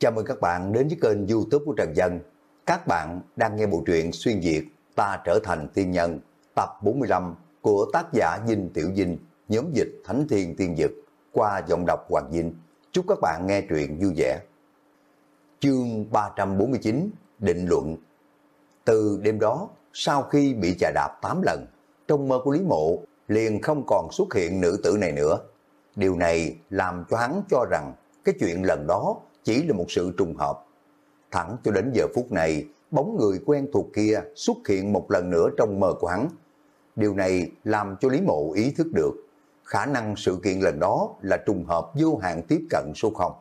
Chào mừng các bạn đến với kênh youtube của Trần Dân. Các bạn đang nghe bộ truyện Xuyên Việt Ta Trở Thành Tiên Nhân tập 45 của tác giả Dinh Tiểu Dinh, nhóm dịch Thánh Thiên Tiên Dực qua giọng đọc Hoàng Dinh. Chúc các bạn nghe truyện vui vẻ. Chương 349 Định Luận Từ đêm đó, sau khi bị chà đạp 8 lần, trong mơ của Lý Mộ liền không còn xuất hiện nữ tử này nữa. Điều này làm cho hắn cho rằng cái chuyện lần đó chỉ là một sự trùng hợp. Thẳng cho đến giờ phút này, bóng người quen thuộc kia xuất hiện một lần nữa trong mơ của hắn. Điều này làm cho Lý Mộ ý thức được, khả năng sự kiện lần đó là trùng hợp vô hạn tiếp cận số 0.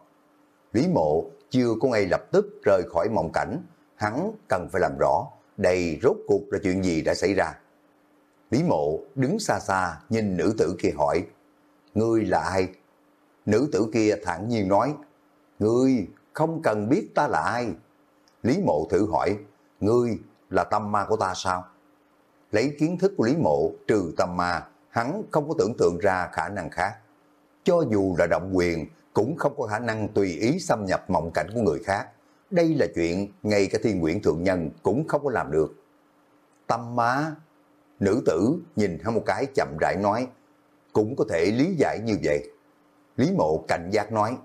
Lý Mộ chưa có ngay lập tức rời khỏi mộng cảnh, hắn cần phải làm rõ đây rốt cuộc là chuyện gì đã xảy ra. Lý Mộ đứng xa xa nhìn nữ tử kia hỏi, Ngươi là ai? Nữ tử kia thản nhiên nói, Ngươi không cần biết ta là ai. Lý Mộ thử hỏi, Ngươi là tâm ma của ta sao? Lấy kiến thức của Lý Mộ trừ tâm ma, hắn không có tưởng tượng ra khả năng khác. Cho dù là động quyền, cũng không có khả năng tùy ý xâm nhập mộng cảnh của người khác. Đây là chuyện ngay cả thiên nguyện thượng nhân cũng không có làm được. Tâm ma, nữ tử nhìn hắn một cái chậm rãi nói, cũng có thể lý giải như vậy. Lý mộ cảnh giác nói,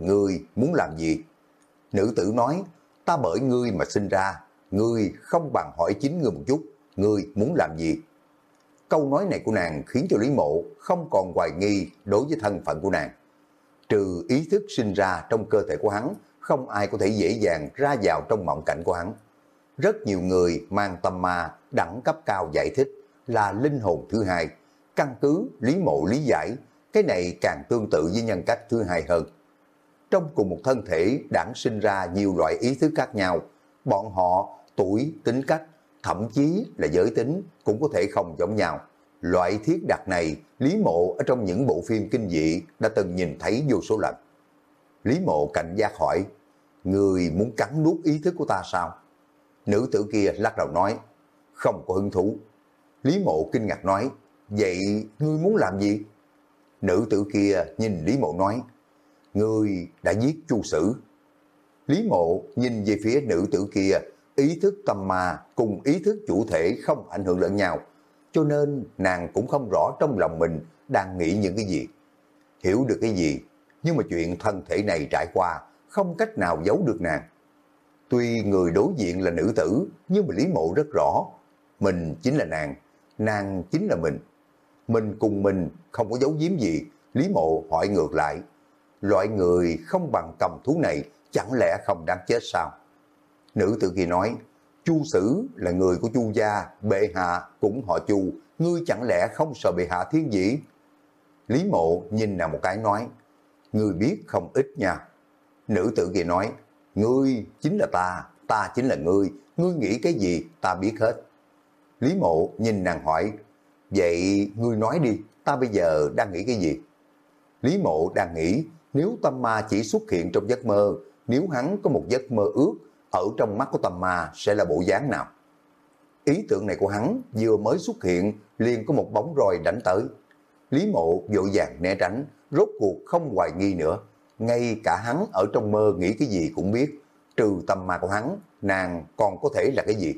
ngươi muốn làm gì? Nữ tử nói, ta bởi ngươi mà sinh ra, ngươi không bằng hỏi chính ngươi một chút, ngươi muốn làm gì? Câu nói này của nàng khiến cho Lý Mộ không còn hoài nghi đối với thân phận của nàng. Trừ ý thức sinh ra trong cơ thể của hắn, không ai có thể dễ dàng ra vào trong mộng cảnh của hắn. Rất nhiều người mang tâm ma đẳng cấp cao giải thích là linh hồn thứ hai. Căn cứ Lý Mộ lý giải, cái này càng tương tự với nhân cách thứ hai hơn trong cùng một thân thể đản sinh ra nhiều loại ý thức khác nhau. Bọn họ, tuổi, tính cách, thậm chí là giới tính cũng có thể không giống nhau. Loại thiết đặt này, Lý Mộ ở trong những bộ phim kinh dị đã từng nhìn thấy vô số lần. Lý Mộ cảnh giác hỏi, Người muốn cắn nuốt ý thức của ta sao? Nữ tử kia lắc đầu nói, không có hứng thú. Lý Mộ kinh ngạc nói, vậy ngươi muốn làm gì? Nữ tử kia nhìn Lý Mộ nói, người đã giết chu sử. Lý mộ nhìn về phía nữ tử kia, ý thức tâm ma cùng ý thức chủ thể không ảnh hưởng lẫn nhau. Cho nên nàng cũng không rõ trong lòng mình đang nghĩ những cái gì. Hiểu được cái gì, nhưng mà chuyện thân thể này trải qua không cách nào giấu được nàng. Tuy người đối diện là nữ tử, nhưng mà Lý Mộ rất rõ, mình chính là nàng, nàng chính là mình. Mình cùng mình không có giấu giếm gì, Lý Mộ hỏi ngược lại, loại người không bằng cầm thú này chẳng lẽ không đáng chết sao? Nữ tử kia nói, Chu Sử là người của Chu gia, bệ hạ cũng họ Chu, ngươi chẳng lẽ không sợ bệ hạ thiên dĩ? Lý mộ nhìn nàng một cái nói, ngươi biết không ít nha. Nữ tử kia nói, ngươi chính là ta, ta chính là ngươi, ngươi nghĩ cái gì ta biết hết. Lý mộ nhìn nàng hỏi, vậy ngươi nói đi, ta bây giờ đang nghĩ cái gì? Lý mộ đang nghĩ nếu tâm ma chỉ xuất hiện trong giấc mơ, nếu hắn có một giấc mơ ước, ở trong mắt của tâm ma sẽ là bộ dáng nào? Ý tưởng này của hắn vừa mới xuất hiện, liền có một bóng roi đánh tới. Lý mộ vội vàng né tránh, rốt cuộc không hoài nghi nữa. Ngay cả hắn ở trong mơ nghĩ cái gì cũng biết, trừ tâm ma của hắn, nàng còn có thể là cái gì?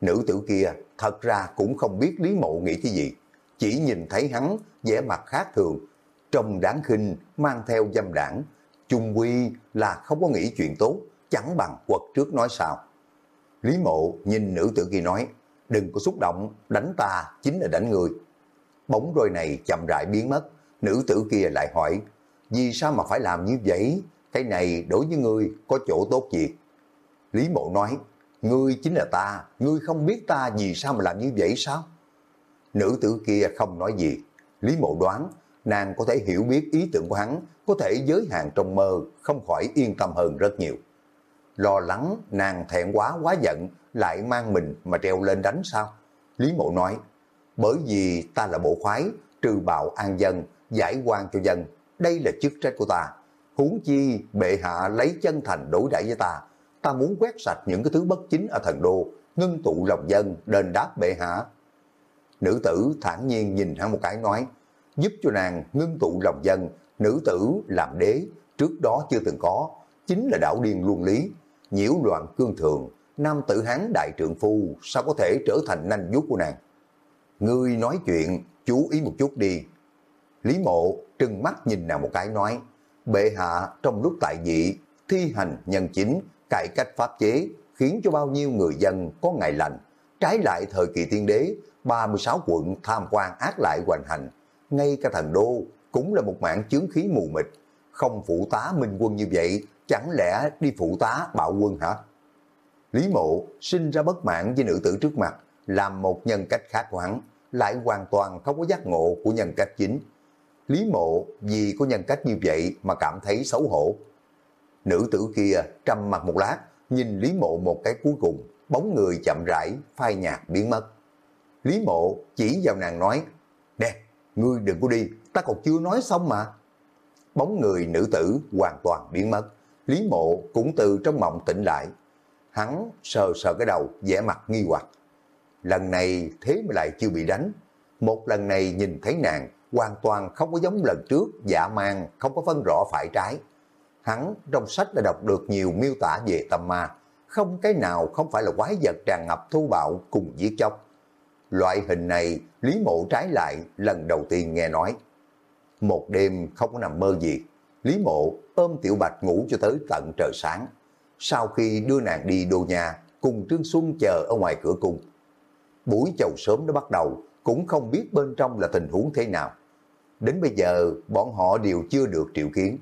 Nữ tử kia thật ra cũng không biết Lý mộ nghĩ cái gì, chỉ nhìn thấy hắn vẻ mặt khác thường, trông đáng khinh, mang theo dâm đảng, chung quy là không có nghĩ chuyện tốt, chẳng bằng quật trước nói sao. Lý mộ nhìn nữ tử kia nói, đừng có xúc động, đánh ta chính là đánh người. Bóng roi này chậm rãi biến mất, nữ tử kia lại hỏi, vì sao mà phải làm như vậy? Cái này đối với ngươi có chỗ tốt gì? Lý mộ nói, ngươi chính là ta, ngươi không biết ta vì sao mà làm như vậy sao? Nữ tử kia không nói gì, Lý mộ đoán nàng có thể hiểu biết ý tưởng của hắn, có thể giới hạn trong mơ, không khỏi yên tâm hơn rất nhiều. Lo lắng nàng thẹn quá quá giận, lại mang mình mà treo lên đánh sao? Lý mộ nói, bởi vì ta là bộ khoái, trừ bạo an dân, giải quan cho dân, đây là chức trách của ta. Huống chi bệ hạ lấy chân thành đối đãi với ta, ta muốn quét sạch những cái thứ bất chính ở thần đô, ngưng tụ lòng dân, đền đáp bệ hạ. Nữ tử thản nhiên nhìn hắn một cái nói, giúp cho nàng ngưng tụ lòng dân, nữ tử làm đế, trước đó chưa từng có, chính là đảo điên luân lý, nhiễu loạn cương thường, nam tử hán đại trượng phu sao có thể trở thành nanh vuốt của nàng. Ngươi nói chuyện, chú ý một chút đi. Lý mộ trừng mắt nhìn nàng một cái nói, bệ hạ trong lúc tại vị, thi hành nhân chính, cải cách pháp chế, khiến cho bao nhiêu người dân có ngày lành. Trái lại thời kỳ tiên đế, 36 quận tham quan ác lại hoành hành, ngay cả thần đô cũng là một mạng chướng khí mù mịt, không phụ tá minh quân như vậy, chẳng lẽ đi phụ tá bạo quân hả? Lý mộ sinh ra bất mãn với nữ tử trước mặt, làm một nhân cách khác của hắn, lại hoàn toàn không có giác ngộ của nhân cách chính. Lý mộ vì có nhân cách như vậy mà cảm thấy xấu hổ. Nữ tử kia trầm mặt một lát, nhìn Lý mộ một cái cuối cùng, bóng người chậm rãi, phai nhạt biến mất. Lý mộ chỉ vào nàng nói, Nè, ngươi đừng có đi, ta còn chưa nói xong mà. Bóng người nữ tử hoàn toàn biến mất. Lý mộ cũng từ trong mộng tỉnh lại. Hắn sờ sờ cái đầu, vẻ mặt nghi hoặc. Lần này thế mà lại chưa bị đánh. Một lần này nhìn thấy nàng, hoàn toàn không có giống lần trước, dạ mang, không có phân rõ phải trái. Hắn trong sách đã đọc được nhiều miêu tả về tâm ma, không cái nào không phải là quái vật tràn ngập thô bạo cùng giết chóc. Loại hình này, Lý Mộ trái lại lần đầu tiên nghe nói. Một đêm không có nằm mơ gì, Lý Mộ ôm Tiểu Bạch ngủ cho tới tận trời sáng. Sau khi đưa nàng đi đô nhà, cùng Trương Xuân chờ ở ngoài cửa cung. Buổi chầu sớm đã bắt đầu, cũng không biết bên trong là tình huống thế nào. Đến bây giờ, bọn họ đều chưa được triệu kiến.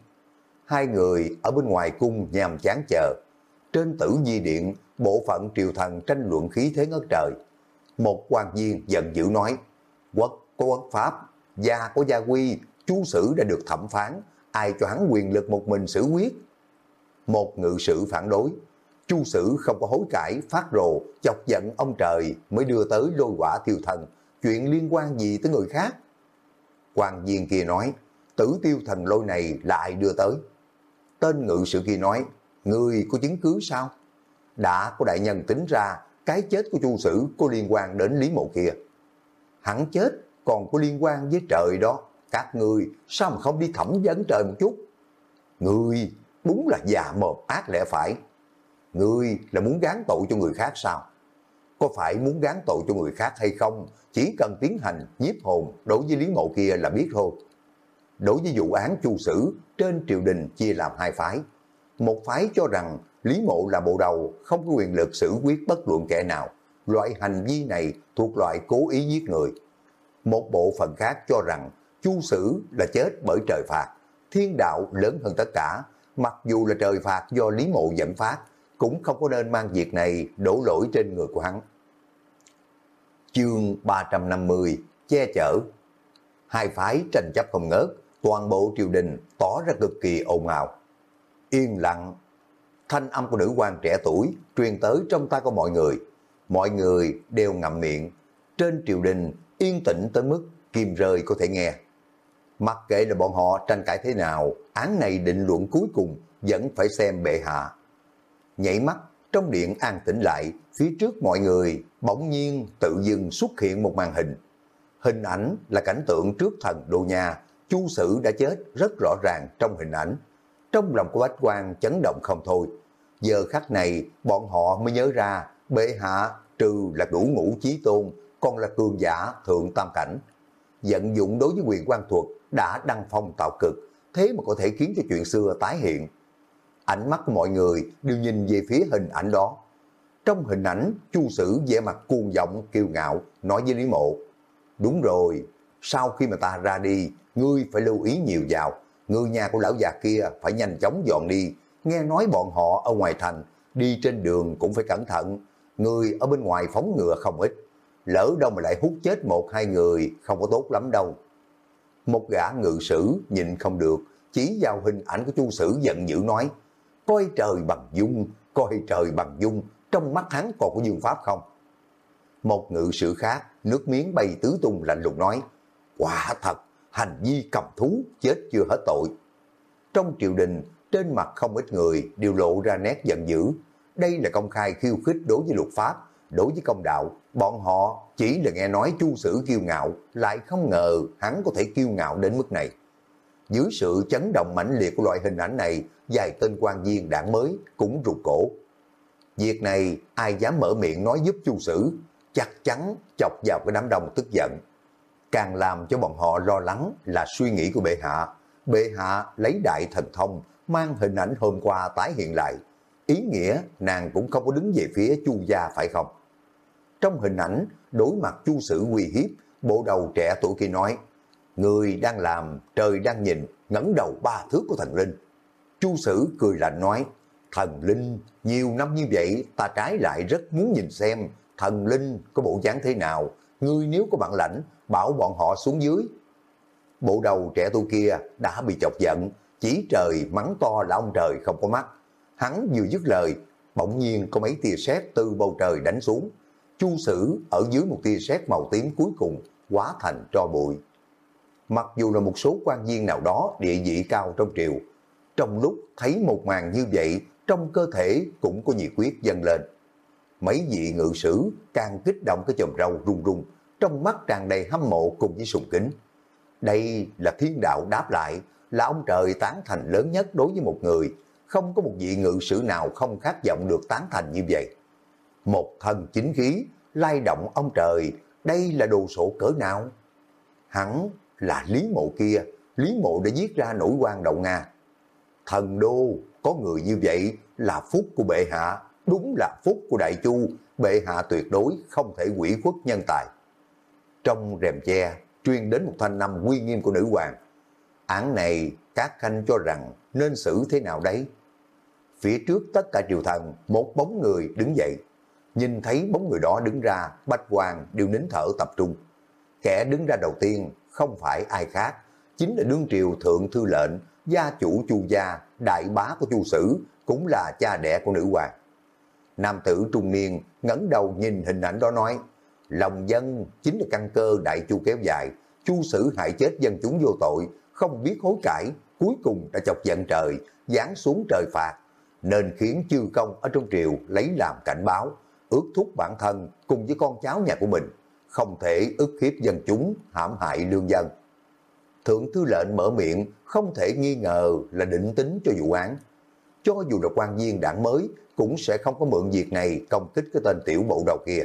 Hai người ở bên ngoài cung nhàm chán chờ. Trên tử di điện, bộ phận triều thần tranh luận khí thế ngất trời. Một quan viên giận dữ nói, quốc có quốc pháp, gia có gia quy, chú sử đã được thẩm phán, ai cho hắn quyền lực một mình xử quyết. Một ngự sử phản đối, chu sử không có hối cải, phát rồ, chọc giận ông trời mới đưa tới lôi quả tiêu thần, chuyện liên quan gì tới người khác. quan viên kia nói, tử tiêu thần lôi này lại đưa tới? Tên ngự sử kia nói, người có chứng cứ sao? Đã có đại nhân tính ra cái chết của chu sử có liên quan đến Lý Mộ kia. Hắn chết còn có liên quan với trời đó. Các người sao mà không đi thẩm vấn trời một chút? người đúng là già mồm ác lẽ phải. người là muốn gán tội cho người khác sao? Có phải muốn gán tội cho người khác hay không? Chỉ cần tiến hành nhiếp hồn đối với Lý Mộ kia là biết thôi. Đối với vụ án chu sử, trên triều đình chia làm hai phái. Một phái cho rằng Lý Mộ là bộ đầu, không có quyền lực xử quyết bất luận kẻ nào. Loại hành vi này thuộc loại cố ý giết người. Một bộ phận khác cho rằng chu sử là chết bởi trời phạt, thiên đạo lớn hơn tất cả. Mặc dù là trời phạt do Lý Mộ dẫn phát, cũng không có nên mang việc này đổ lỗi trên người của hắn. Chương 350 Che chở Hai phái tranh chấp không ngớt, toàn bộ triều đình tỏ ra cực kỳ ồn ào. Yên lặng thanh âm của nữ quan trẻ tuổi truyền tới trong tay của mọi người. Mọi người đều ngậm miệng. Trên triều đình yên tĩnh tới mức kim rơi có thể nghe. Mặc kệ là bọn họ tranh cãi thế nào, án này định luận cuối cùng vẫn phải xem bệ hạ. Nhảy mắt, trong điện an tĩnh lại, phía trước mọi người bỗng nhiên tự dưng xuất hiện một màn hình. Hình ảnh là cảnh tượng trước thần đô nhà, chu sử đã chết rất rõ ràng trong hình ảnh trong lòng của Bách quan chấn động không thôi. Giờ khắc này, bọn họ mới nhớ ra, bệ hạ trừ là đủ ngũ chí tôn, còn là cường giả thượng tam cảnh. Vận dụng đối với quyền quan thuật đã đăng phong tạo cực, thế mà có thể khiến cho chuyện xưa tái hiện. Ánh mắt của mọi người đều nhìn về phía hình ảnh đó. Trong hình ảnh, chu sử vẻ mặt cuồng giọng kiêu ngạo, nói với Lý Mộ. Đúng rồi, sau khi mà ta ra đi, ngươi phải lưu ý nhiều vào, người nhà của lão già kia phải nhanh chóng dọn đi, nghe nói bọn họ ở ngoài thành, đi trên đường cũng phải cẩn thận, người ở bên ngoài phóng ngựa không ít, lỡ đâu mà lại hút chết một hai người không có tốt lắm đâu. Một gã ngự sử nhìn không được, chỉ vào hình ảnh của chu sử giận dữ nói, coi trời bằng dung, coi trời bằng dung, trong mắt hắn còn có dương pháp không? Một ngự sử khác, nước miếng bay tứ tung lạnh lùng nói, quả thật, hành vi cầm thú chết chưa hết tội. Trong triều đình, trên mặt không ít người đều lộ ra nét giận dữ. Đây là công khai khiêu khích đối với luật pháp, đối với công đạo. Bọn họ chỉ là nghe nói chu sử kiêu ngạo, lại không ngờ hắn có thể kiêu ngạo đến mức này. Dưới sự chấn động mãnh liệt của loại hình ảnh này, vài tên quan viên đảng mới cũng rụt cổ. Việc này ai dám mở miệng nói giúp chu sử, chắc chắn chọc vào cái đám đông tức giận. Càng làm cho bọn họ lo lắng là suy nghĩ của bệ hạ. Bệ hạ lấy đại thần thông, mang hình ảnh hôm qua tái hiện lại. Ý nghĩa nàng cũng không có đứng về phía chu gia phải không? Trong hình ảnh, đối mặt chu sử uy hiếp, bộ đầu trẻ tuổi kia nói, Người đang làm, trời đang nhìn, ngẩng đầu ba thước của thần linh. Chu sử cười lạnh nói, thần linh, nhiều năm như vậy ta trái lại rất muốn nhìn xem thần linh có bộ dáng thế nào, ngươi nếu có bản lãnh, bảo bọn họ xuống dưới. Bộ đầu trẻ tu kia đã bị chọc giận, chỉ trời mắng to là ông trời không có mắt. Hắn vừa dứt lời, bỗng nhiên có mấy tia sét từ bầu trời đánh xuống. Chu sử ở dưới một tia sét màu tím cuối cùng hóa thành tro bụi. Mặc dù là một số quan viên nào đó địa vị cao trong triều, trong lúc thấy một màn như vậy, trong cơ thể cũng có nhiệt quyết dâng lên. Mấy vị ngự sử càng kích động cái chòm râu rung rung, trong mắt tràn đầy hâm mộ cùng với sùng kính. Đây là thiên đạo đáp lại, là ông trời tán thành lớn nhất đối với một người, không có một vị ngự sử nào không khát vọng được tán thành như vậy. Một thần chính khí, lai động ông trời, đây là đồ sổ cỡ nào? Hắn là Lý Mộ kia, Lý Mộ đã giết ra nổi quan đầu Nga. Thần đô, có người như vậy là phúc của bệ hạ, đúng là phúc của đại chu, bệ hạ tuyệt đối không thể quỷ khuất nhân tài. Trong rèm che, truyền đến một thanh năm uy nghiêm của nữ hoàng. Án này, các khanh cho rằng nên xử thế nào đấy? Phía trước tất cả triều thần, một bóng người đứng dậy. Nhìn thấy bóng người đó đứng ra, bách hoàng đều nín thở tập trung. Kẻ đứng ra đầu tiên không phải ai khác, chính là đương triều thượng thư lệnh, gia chủ chu gia, đại bá của chu sử, cũng là cha đẻ của nữ hoàng. Nam tử trung niên ngẩng đầu nhìn hình ảnh đó nói, lòng dân chính là căn cơ đại chu kéo dài, chu sử hại chết dân chúng vô tội, không biết hối cải, cuối cùng đã chọc giận trời, giáng xuống trời phạt, nên khiến chư công ở trong triều lấy làm cảnh báo, ước thúc bản thân cùng với con cháu nhà của mình, không thể ức hiếp dân chúng, hãm hại lương dân. Thượng thư lệnh mở miệng không thể nghi ngờ là định tính cho vụ án. Cho dù là quan viên đảng mới cũng sẽ không có mượn việc này công kích cái tên tiểu bộ đầu kia.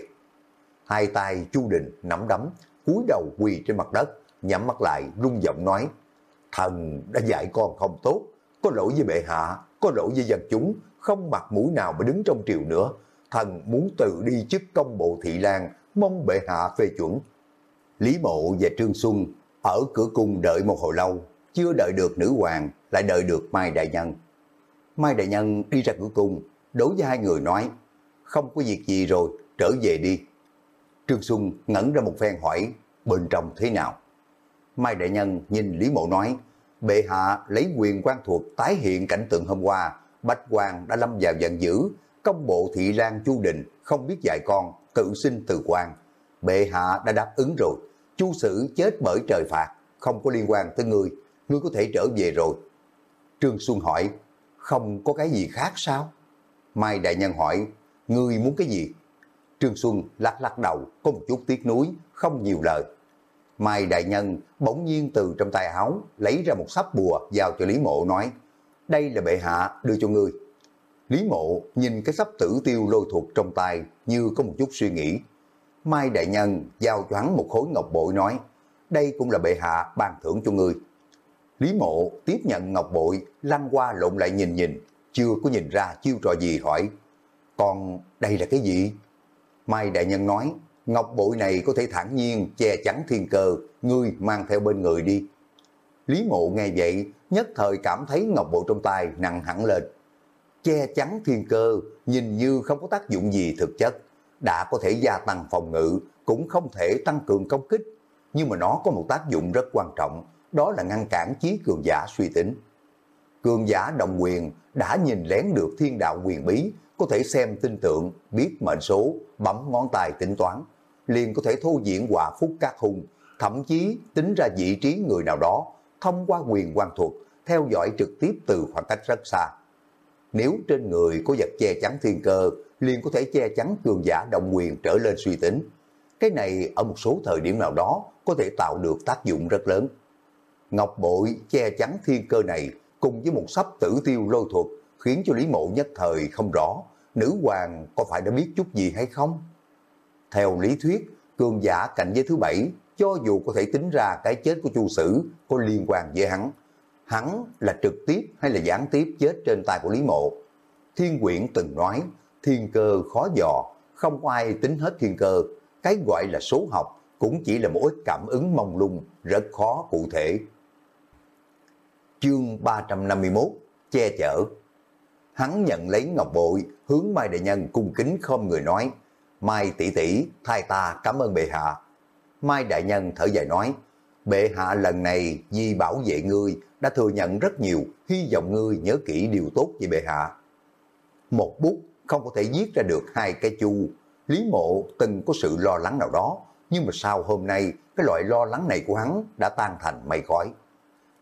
Hai tay Chu Đình nắm đấm, cúi đầu quỳ trên mặt đất, nhắm mắt lại rung giọng nói, thần đã dạy con không tốt, có lỗi với bệ hạ, có lỗi với dân chúng, không mặt mũi nào mà đứng trong triều nữa. Thần muốn tự đi chức công bộ thị lang, mong bệ hạ phê chuẩn. Lý Mộ và Trương Xuân ở cửa cung đợi một hồi lâu, chưa đợi được nữ hoàng, lại đợi được Mai Đại Nhân. Mai Đại Nhân đi ra cửa cung, đối với hai người nói, không có việc gì rồi, trở về đi. Trương Xuân ngẩn ra một phen hỏi, bên trong thế nào? Mai Đại Nhân nhìn Lý Mộ nói, bệ hạ lấy quyền quan thuộc tái hiện cảnh tượng hôm qua, Bạch Hoàng đã lâm vào giận dữ, công bộ thị lan Chu Đình không biết dạy con, tự sinh từ quan. Bệ hạ đã đáp ứng rồi, chu sử chết bởi trời phạt, không có liên quan tới ngươi, ngươi có thể trở về rồi. Trương Xuân hỏi, không có cái gì khác sao? Mai Đại Nhân hỏi, ngươi muốn cái gì? Trương Xuân lắc lắc đầu, có một chút tiếc nuối, không nhiều lời. Mai Đại Nhân bỗng nhiên từ trong tay áo lấy ra một sắp bùa giao cho Lý Mộ nói, đây là bệ hạ đưa cho ngươi. Lý Mộ nhìn cái sắp tử tiêu lôi thuộc trong tay như có một chút suy nghĩ. Mai Đại Nhân giao cho hắn một khối ngọc bội nói, đây cũng là bệ hạ ban thưởng cho ngươi. Lý Mộ tiếp nhận ngọc bội, lăn qua lộn lại nhìn nhìn, chưa có nhìn ra chiêu trò gì hỏi, còn đây là cái gì? Mai Đại Nhân nói, ngọc bội này có thể thản nhiên che chắn thiên cơ, ngươi mang theo bên người đi. Lý Mộ nghe vậy, nhất thời cảm thấy ngọc bội trong tay nặng hẳn lên. Che chắn thiên cơ, nhìn như không có tác dụng gì thực chất, đã có thể gia tăng phòng ngự, cũng không thể tăng cường công kích, nhưng mà nó có một tác dụng rất quan trọng, đó là ngăn cản chí cường giả suy tính. Cường giả đồng quyền đã nhìn lén được thiên đạo quyền bí, có thể xem tin tượng, biết mệnh số, bấm ngón tay tính toán, liền có thể thu diễn quả phúc các hung, thậm chí tính ra vị trí người nào đó, thông qua quyền quan thuộc theo dõi trực tiếp từ khoảng cách rất xa. Nếu trên người có vật che chắn thiên cơ, liền có thể che chắn cường giả động quyền trở lên suy tính. Cái này ở một số thời điểm nào đó có thể tạo được tác dụng rất lớn. Ngọc bội che chắn thiên cơ này cùng với một sắp tử tiêu lôi thuật khiến cho Lý Mộ nhất thời không rõ nữ hoàng có phải đã biết chút gì hay không? Theo lý thuyết, cường giả cạnh giới thứ bảy cho dù có thể tính ra cái chết của chu sử có liên quan với hắn, hắn là trực tiếp hay là gián tiếp chết trên tay của Lý Mộ. Thiên quyển từng nói, thiên cơ khó dò, không ai tính hết thiên cơ, cái gọi là số học cũng chỉ là một ít cảm ứng mông lung, rất khó cụ thể. Chương 351 Che chở Hắn nhận lấy ngọc bội, hướng Mai Đại Nhân cung kính không người nói, Mai tỷ tỷ thay ta cảm ơn bệ hạ. Mai Đại Nhân thở dài nói, bệ hạ lần này vì bảo vệ ngươi đã thừa nhận rất nhiều, hy vọng ngươi nhớ kỹ điều tốt về bệ hạ. Một bút không có thể viết ra được hai cái chu. Lý mộ từng có sự lo lắng nào đó, nhưng mà sau hôm nay, cái loại lo lắng này của hắn đã tan thành mây khói.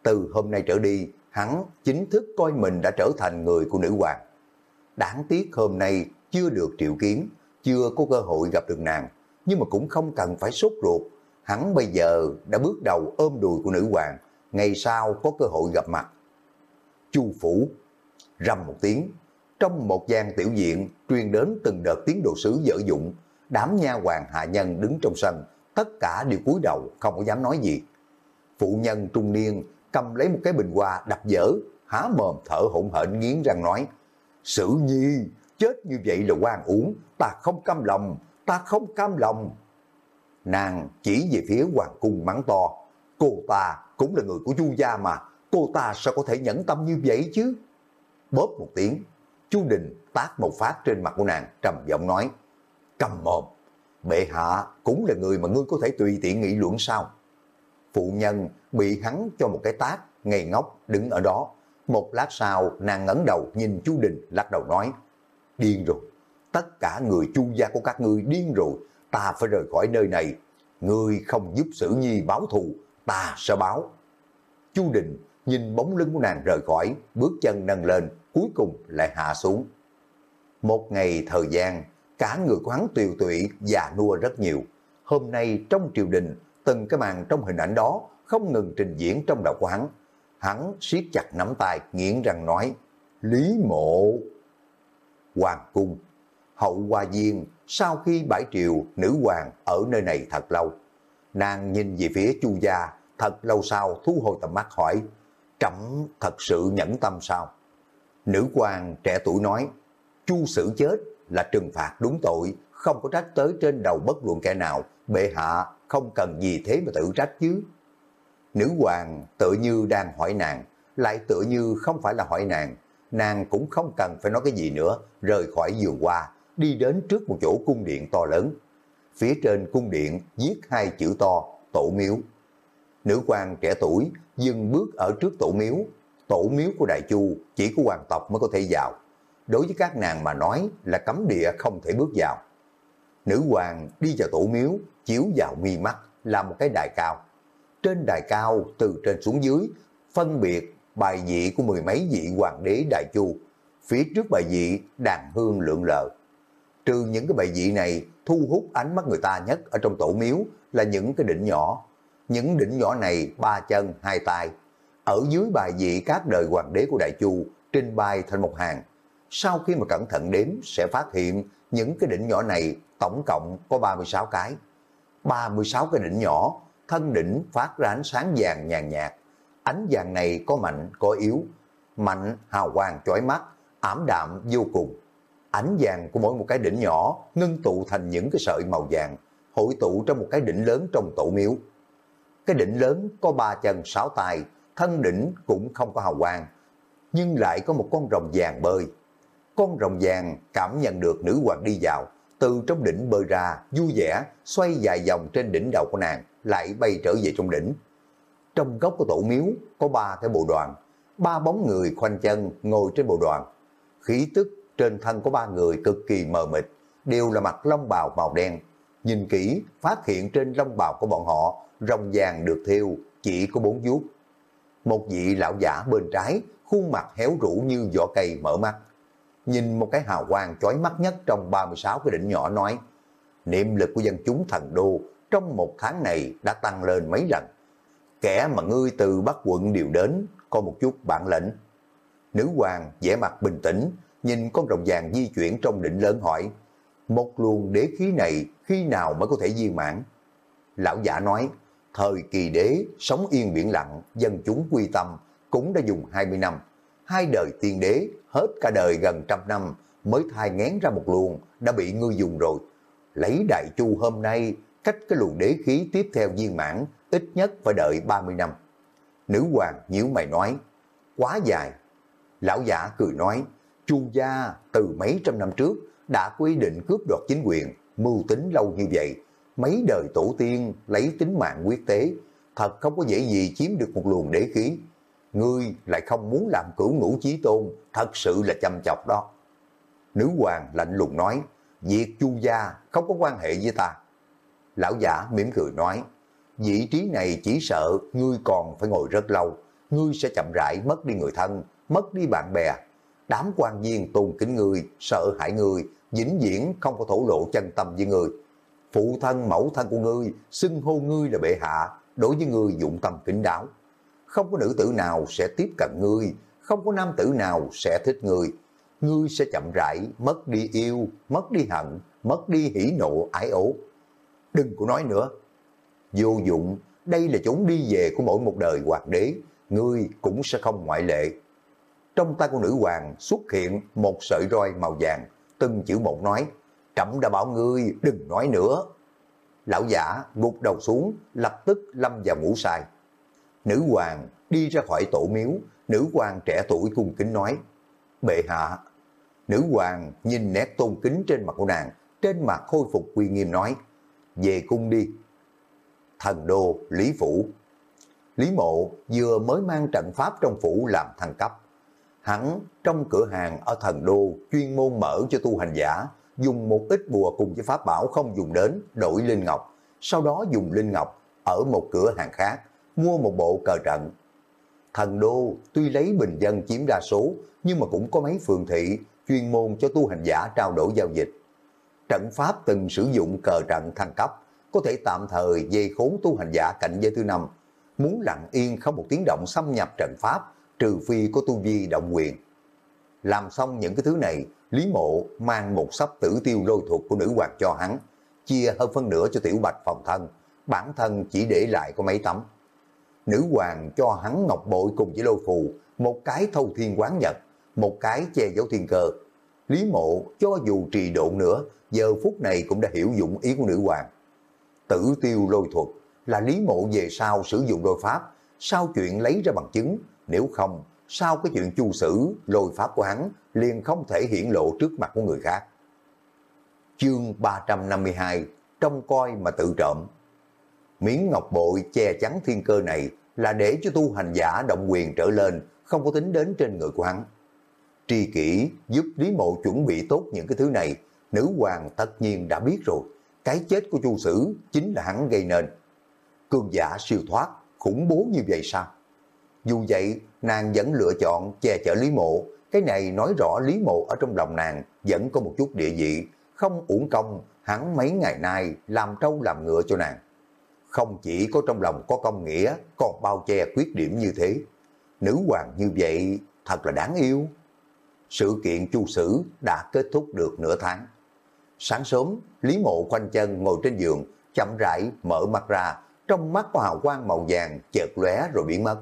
Từ hôm nay trở đi, hắn chính thức coi mình đã trở thành người của nữ hoàng. Đáng tiếc hôm nay chưa được triệu kiến, chưa có cơ hội gặp được nàng, nhưng mà cũng không cần phải sốt ruột. Hắn bây giờ đã bước đầu ôm đùi của nữ hoàng, ngày sau có cơ hội gặp mặt. Chu phủ, rầm một tiếng, trong một gian tiểu diện truyền đến từng đợt tiếng đồ sứ dở dụng, đám nha hoàng hạ nhân đứng trong sân, tất cả đều cúi đầu không có dám nói gì. Phụ nhân trung niên cầm lấy một cái bình hoa đập dở, há mồm thở hổn hển nghiến răng nói, Sử nhi, chết như vậy là quan uổng, ta không cam lòng, ta không cam lòng. Nàng chỉ về phía hoàng cung mắng to, cô ta cũng là người của chu gia mà, cô ta sao có thể nhẫn tâm như vậy chứ? Bóp một tiếng, chu Đình tát một phát trên mặt của nàng, trầm giọng nói, cầm mồm, bệ hạ cũng là người mà ngươi có thể tùy tiện nghị luận sao? Phụ nhân bị hắn cho một cái tát, ngây ngốc đứng ở đó. Một lát sau, nàng ngẩng đầu nhìn chu Đình lắc đầu nói, điên rồi, tất cả người chu gia của các ngươi điên rồi, ta phải rời khỏi nơi này. Ngươi không giúp Sử Nhi báo thù, ta sẽ báo. Chu Đình nhìn bóng lưng của nàng rời khỏi, bước chân nâng lên, cuối cùng lại hạ xuống. Một ngày thời gian, cả người của hắn tiều tụy già nua rất nhiều. Hôm nay trong triều đình, từng cái màn trong hình ảnh đó không ngừng trình diễn trong đầu của hắn. Hắn siết chặt nắm tay, nghiến răng nói, Lý mộ. Hoàng cung, hậu hoa viên, sau khi bãi triều, nữ hoàng ở nơi này thật lâu. Nàng nhìn về phía chu gia, thật lâu sau thu hồi tầm mắt hỏi, trẫm thật sự nhẫn tâm sao? Nữ hoàng trẻ tuổi nói, chu sử chết là trừng phạt đúng tội, không có trách tới trên đầu bất luận kẻ nào, bệ hạ không cần gì thế mà tự trách chứ. Nữ hoàng tự như đang hỏi nàng, lại tự như không phải là hỏi nàng, nàng cũng không cần phải nói cái gì nữa, rời khỏi giường qua, đi đến trước một chỗ cung điện to lớn. Phía trên cung điện viết hai chữ to, tổ miếu. Nữ quan trẻ tuổi dừng bước ở trước tổ miếu, tổ miếu của Đại Chu chỉ có hoàng tộc mới có thể vào. Đối với các nàng mà nói là cấm địa không thể bước vào. Nữ hoàng đi vào tổ miếu, chiếu vào mi mắt là một cái đài cao. Trên đài cao, từ trên xuống dưới, phân biệt bài vị của mười mấy vị hoàng đế Đại Chu. Phía trước bài vị đàn hương lượng lờ. Trừ những cái bài vị này, thu hút ánh mắt người ta nhất ở trong tổ miếu là những cái đỉnh nhỏ. Những đỉnh nhỏ này ba chân, hai tay. Ở dưới bài vị các đời hoàng đế của Đại Chu trình bày thành một hàng. Sau khi mà cẩn thận đếm sẽ phát hiện những cái đỉnh nhỏ này tổng cộng có 36 cái. 36 cái đỉnh nhỏ, thân đỉnh phát ra ánh sáng vàng nhàn nhạt. Ánh vàng này có mạnh, có yếu. Mạnh, hào quang chói mắt, ảm đạm vô cùng. Ánh vàng của mỗi một cái đỉnh nhỏ ngưng tụ thành những cái sợi màu vàng, hội tụ trong một cái đỉnh lớn trong tổ miếu. Cái đỉnh lớn có ba chân sáu tay, thân đỉnh cũng không có hào quang, nhưng lại có một con rồng vàng bơi. Con rồng vàng cảm nhận được nữ hoàng đi vào, từ trong đỉnh bơi ra, vui vẻ, xoay dài vòng trên đỉnh đầu của nàng, lại bay trở về trong đỉnh. Trong góc của tổ miếu có ba cái bộ đoàn, ba bóng người khoanh chân ngồi trên bộ đoàn. Khí tức trên thân của ba người cực kỳ mờ mịt, đều là mặt lông bào màu đen. Nhìn kỹ, phát hiện trên lông bào của bọn họ, rồng vàng được thiêu, chỉ có bốn vuốt. Một vị lão giả bên trái, khuôn mặt héo rũ như vỏ cây mở mắt nhìn một cái hào quang chói mắt nhất trong 36 cái đỉnh nhỏ nói, niệm lực của dân chúng thần đô trong một tháng này đã tăng lên mấy lần. kẻ mà ngươi từ Bắc quận điều đến, có một chút bản lĩnh. Nữ hoàng vẻ mặt bình tĩnh, nhìn con rồng vàng di chuyển trong định lớn hỏi, một luồng đế khí này khi nào mới có thể viên mãn? Lão giả nói, thời kỳ đế, sống yên biển lặng, dân chúng quy tâm, cũng đã dùng 20 năm. Hai đời tiên đế, hết cả đời gần trăm năm, mới thai ngén ra một luồng, đã bị ngươi dùng rồi. Lấy đại chu hôm nay, cách cái luồng đế khí tiếp theo viên mãn, ít nhất phải đợi 30 năm. Nữ hoàng nhíu mày nói, quá dài. Lão giả cười nói, chu gia từ mấy trăm năm trước đã quy định cướp đoạt chính quyền, mưu tính lâu như vậy. Mấy đời tổ tiên lấy tính mạng quyết tế, thật không có dễ gì chiếm được một luồng đế khí. Ngươi lại không muốn làm cửu ngũ chí tôn, thật sự là chăm chọc đó. Nữ hoàng lạnh lùng nói, việc chu gia không có quan hệ với ta. Lão giả mỉm cười nói, vị trí này chỉ sợ ngươi còn phải ngồi rất lâu, ngươi sẽ chậm rãi mất đi người thân, mất đi bạn bè. Đám quan viên tôn kính ngươi, sợ hãi ngươi, vĩnh viễn không có thổ lộ chân tâm với ngươi. Phụ thân mẫu thân của ngươi, xưng hô ngươi là bệ hạ, đối với ngươi dụng tâm kính đáo. Không có nữ tử nào sẽ tiếp cận ngươi, không có nam tử nào sẽ thích ngươi. Ngươi sẽ chậm rãi mất đi yêu, mất đi hận, mất đi hỉ nộ ái ố. Đừng có nói nữa. Vô dụng, đây là chốn đi về của mỗi một đời hoạt đế, ngươi cũng sẽ không ngoại lệ. Trong tay của nữ hoàng xuất hiện một sợi roi màu vàng, từng chữ một nói, trẫm đã bảo ngươi đừng nói nữa. Lão giả gục đầu xuống, lập tức lâm vào ngủ sai. Nữ hoàng đi ra khỏi tổ miếu, nữ hoàng trẻ tuổi cung kính nói, bệ hạ. Nữ hoàng nhìn nét tôn kính trên mặt của nàng, trên mặt khôi phục quy nghiêm nói, về cung đi. Thần đô Lý Phủ Lý Mộ vừa mới mang trận pháp trong phủ làm thăng cấp. Hắn trong cửa hàng ở thần đô chuyên môn mở cho tu hành giả, dùng một ít bùa cùng với pháp bảo không dùng đến, đổi linh ngọc, sau đó dùng linh ngọc ở một cửa hàng khác, mua một bộ cờ trận. Thần đô tuy lấy bình dân chiếm đa số, nhưng mà cũng có mấy phường thị chuyên môn cho tu hành giả trao đổi giao dịch. Trận pháp từng sử dụng cờ trận thăng cấp, có thể tạm thời dây khốn tu hành giả cạnh giới thứ năm, muốn lặng yên không một tiếng động xâm nhập trận pháp, trừ phi có tu vi động quyền. Làm xong những cái thứ này, Lý Mộ mang một sắp tử tiêu lôi thuộc của nữ hoàng cho hắn, chia hơn phân nửa cho tiểu bạch phòng thân, bản thân chỉ để lại có mấy tấm. Nữ hoàng cho hắn ngọc bội cùng với lôi phù, một cái thâu thiên quán nhật, một cái che giấu thiên cơ. Lý Mộ cho dù trì độ nữa, giờ phút này cũng đã hiểu dụng ý của nữ hoàng. Tử tiêu lôi thuật là Lý Mộ về sau sử dụng lôi pháp, sau chuyện lấy ra bằng chứng, nếu không, sau cái chuyện chu sử, lôi pháp của hắn liền không thể hiển lộ trước mặt của người khác. Chương 352 Trong coi mà tự trộm Miếng ngọc bội che chắn thiên cơ này là để cho tu hành giả động quyền trở lên, không có tính đến trên người của hắn. Tri kỷ giúp Lý Mộ chuẩn bị tốt những cái thứ này, nữ hoàng tất nhiên đã biết rồi. Cái chết của chu sử chính là hắn gây nên. Cương giả siêu thoát, khủng bố như vậy sao? Dù vậy, nàng vẫn lựa chọn che chở Lý Mộ. Cái này nói rõ Lý Mộ ở trong lòng nàng vẫn có một chút địa vị, không uổng công hắn mấy ngày nay làm trâu làm ngựa cho nàng. Không chỉ có trong lòng có công nghĩa, còn bao che khuyết điểm như thế. Nữ hoàng như vậy thật là đáng yêu. Sự kiện chu sử đã kết thúc được nửa tháng. Sáng sớm, Lý Mộ khoanh chân ngồi trên giường, chậm rãi mở mắt ra, trong mắt có hào quang màu vàng chợt lóe rồi biến mất.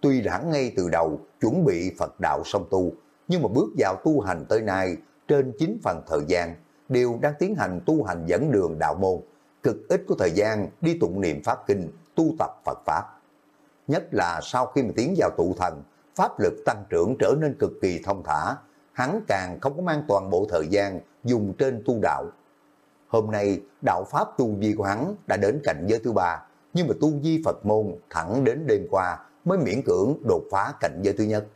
Tuy đã ngay từ đầu chuẩn bị Phật đạo song tu, nhưng mà bước vào tu hành tới nay, trên chín phần thời gian, đều đang tiến hành tu hành dẫn đường đạo môn, cực ít có thời gian đi tụng niệm Pháp Kinh, tu tập Phật Pháp. Nhất là sau khi mà tiến vào tụ thần, pháp lực tăng trưởng trở nên cực kỳ thông thả, hắn càng không có mang toàn bộ thời gian dùng trên tu đạo. Hôm nay, đạo Pháp tu vi của hắn đã đến cảnh giới thứ ba, nhưng mà tu vi Phật môn thẳng đến đêm qua mới miễn cưỡng đột phá cảnh giới thứ nhất.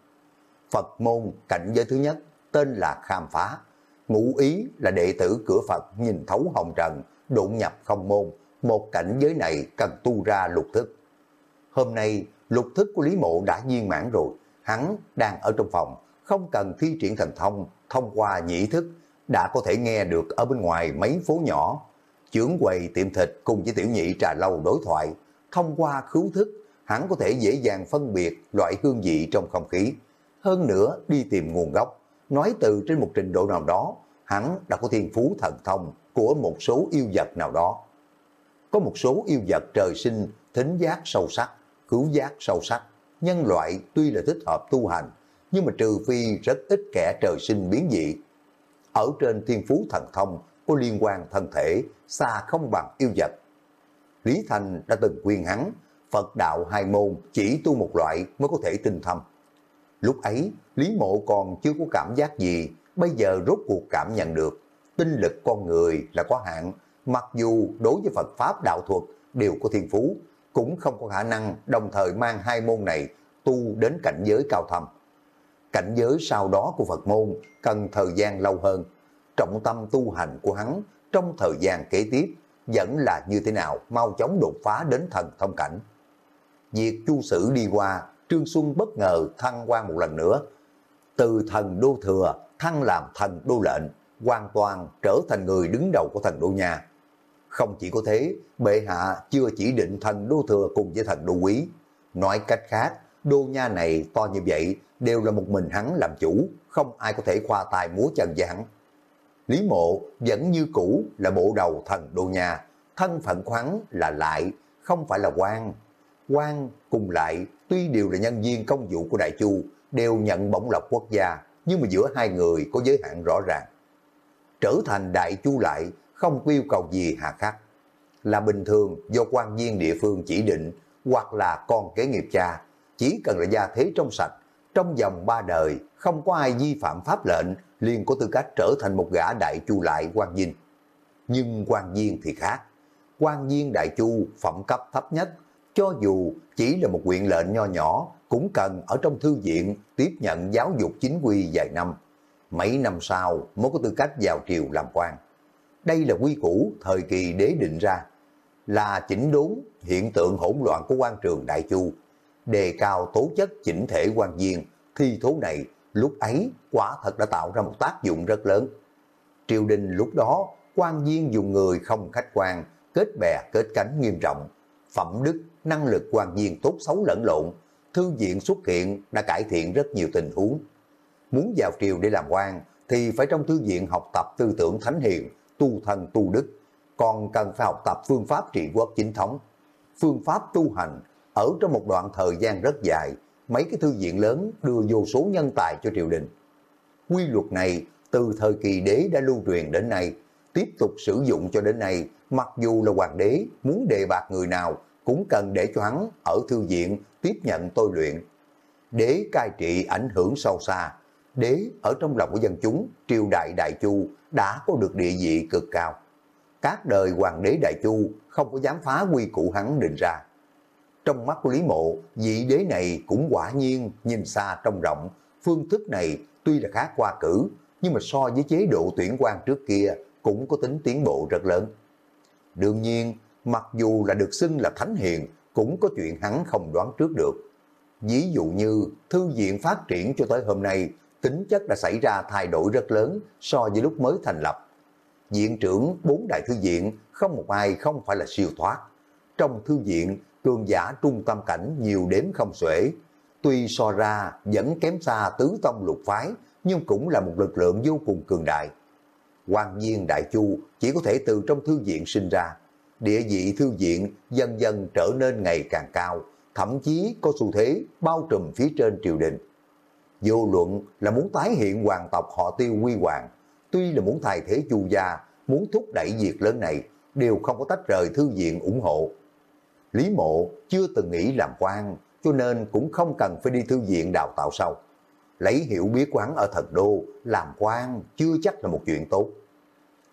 Phật môn cảnh giới thứ nhất tên là Khám Phá. Ngũ ý là đệ tử cửa Phật nhìn thấu hồng trần, đụng nhập không môn. Một cảnh giới này cần tu ra lục thức. Hôm nay, lục thức của Lý Mộ đã viên mãn rồi. Hắn đang ở trong phòng, không cần thi triển thần thông, thông qua nhĩ thức, đã có thể nghe được ở bên ngoài mấy phố nhỏ. Chưởng quầy tiệm thịt cùng với tiểu nhị trà lâu đối thoại, thông qua khứu thức hắn có thể dễ dàng phân biệt loại hương vị trong không khí. Hơn nữa đi tìm nguồn gốc, nói từ trên một trình độ nào đó, hắn đã có thiên phú thần thông của một số yêu vật nào đó. Có một số yêu vật trời sinh, thính giác sâu sắc, cứu giác sâu sắc. Nhân loại tuy là thích hợp tu hành, nhưng mà trừ phi rất ít kẻ trời sinh biến dị. Ở trên thiên phú thần thông có liên quan thân thể, xa không bằng yêu vật. Lý Thành đã từng khuyên hắn, Phật đạo hai môn chỉ tu một loại mới có thể tinh thâm. Lúc ấy, Lý Mộ còn chưa có cảm giác gì, bây giờ rốt cuộc cảm nhận được. Tinh lực con người là có hạn, mặc dù đối với Phật Pháp đạo thuật đều có thiên phú, cũng không có khả năng đồng thời mang hai môn này tu đến cảnh giới cao thâm. Cảnh giới sau đó của Phật môn cần thời gian lâu hơn. Trọng tâm tu hành của hắn trong thời gian kế tiếp vẫn là như thế nào mau chóng đột phá đến thần thông cảnh. Việc chu sử đi qua, Trương Xuân bất ngờ thăng quan một lần nữa. Từ thần đô thừa thăng làm thần đô lệnh, hoàn toàn trở thành người đứng đầu của thần đô nhà. Không chỉ có thế, bệ hạ chưa chỉ định thần đô thừa cùng với thần đô quý. Nói cách khác, đô nha này to như vậy đều là một mình hắn làm chủ, không ai có thể khoa tài múa chân với hắn. Lý mộ vẫn như cũ là bộ đầu thần đô nhà, thân phận của hắn là lại, không phải là quan. Quan cùng lại tuy đều là nhân viên công vụ của Đại Chu, đều nhận bổng lộc quốc gia, nhưng mà giữa hai người có giới hạn rõ ràng. Trở thành Đại Chu lại không có yêu cầu gì hà khắc. Là bình thường do quan viên địa phương chỉ định hoặc là con kế nghiệp cha, chỉ cần là gia thế trong sạch, trong vòng ba đời không có ai vi phạm pháp lệnh liền có tư cách trở thành một gã đại chu lại quan viên. Nhưng quan viên thì khác. Quan viên đại chu phẩm cấp thấp nhất, cho dù chỉ là một quyện lệnh nho nhỏ, cũng cần ở trong thư viện tiếp nhận giáo dục chính quy vài năm. Mấy năm sau mới có tư cách vào triều làm quan. Đây là quy củ thời kỳ đế định ra, là chỉnh đốn hiện tượng hỗn loạn của quan trường Đại Chu, đề cao tố chất chỉnh thể quan viên, thi thố này lúc ấy quả thật đã tạo ra một tác dụng rất lớn. Triều đình lúc đó, quan viên dùng người không khách quan, kết bè kết cánh nghiêm trọng, phẩm đức, năng lực quan viên tốt xấu lẫn lộn, thư viện xuất hiện đã cải thiện rất nhiều tình huống. Muốn vào triều để làm quan thì phải trong thư viện học tập tư tưởng thánh hiền, tu thân tu đức, còn cần phải học tập phương pháp trị quốc chính thống. Phương pháp tu hành ở trong một đoạn thời gian rất dài, mấy cái thư viện lớn đưa vô số nhân tài cho triều đình. Quy luật này từ thời kỳ đế đã lưu truyền đến nay, tiếp tục sử dụng cho đến nay, mặc dù là hoàng đế muốn đề bạc người nào cũng cần để cho hắn ở thư viện tiếp nhận tôi luyện. Đế cai trị ảnh hưởng sâu xa, đế ở trong lòng của dân chúng, triều đại đại chu đã có được địa vị cực cao. Các đời hoàng đế đại chu không có dám phá quy củ hắn định ra. Trong mắt của Lý Mộ, vị đế này cũng quả nhiên nhìn xa trông rộng, phương thức này tuy là khá qua cử, nhưng mà so với chế độ tuyển quan trước kia cũng có tính tiến bộ rất lớn. Đương nhiên, mặc dù là được xưng là thánh hiền, cũng có chuyện hắn không đoán trước được. Ví dụ như thư viện phát triển cho tới hôm nay, tính chất đã xảy ra thay đổi rất lớn so với lúc mới thành lập. Viện trưởng bốn đại thư viện không một ai không phải là siêu thoát. Trong thư viện, cường giả trung tâm cảnh nhiều đếm không xuể. Tuy so ra vẫn kém xa tứ tông lục phái, nhưng cũng là một lực lượng vô cùng cường đại. Hoàng nhiên Đại Chu chỉ có thể từ trong thư viện sinh ra. Địa vị thư viện dần dần trở nên ngày càng cao, thậm chí có xu thế bao trùm phía trên triều đình. Vô luận là muốn tái hiện hoàng tộc họ tiêu quy hoàng, tuy là muốn thay thế chu gia, muốn thúc đẩy việc lớn này, đều không có tách rời thư viện ủng hộ. Lý mộ chưa từng nghĩ làm quan, cho nên cũng không cần phải đi thư viện đào tạo sâu. Lấy hiểu biết quán ở thần đô, làm quan chưa chắc là một chuyện tốt.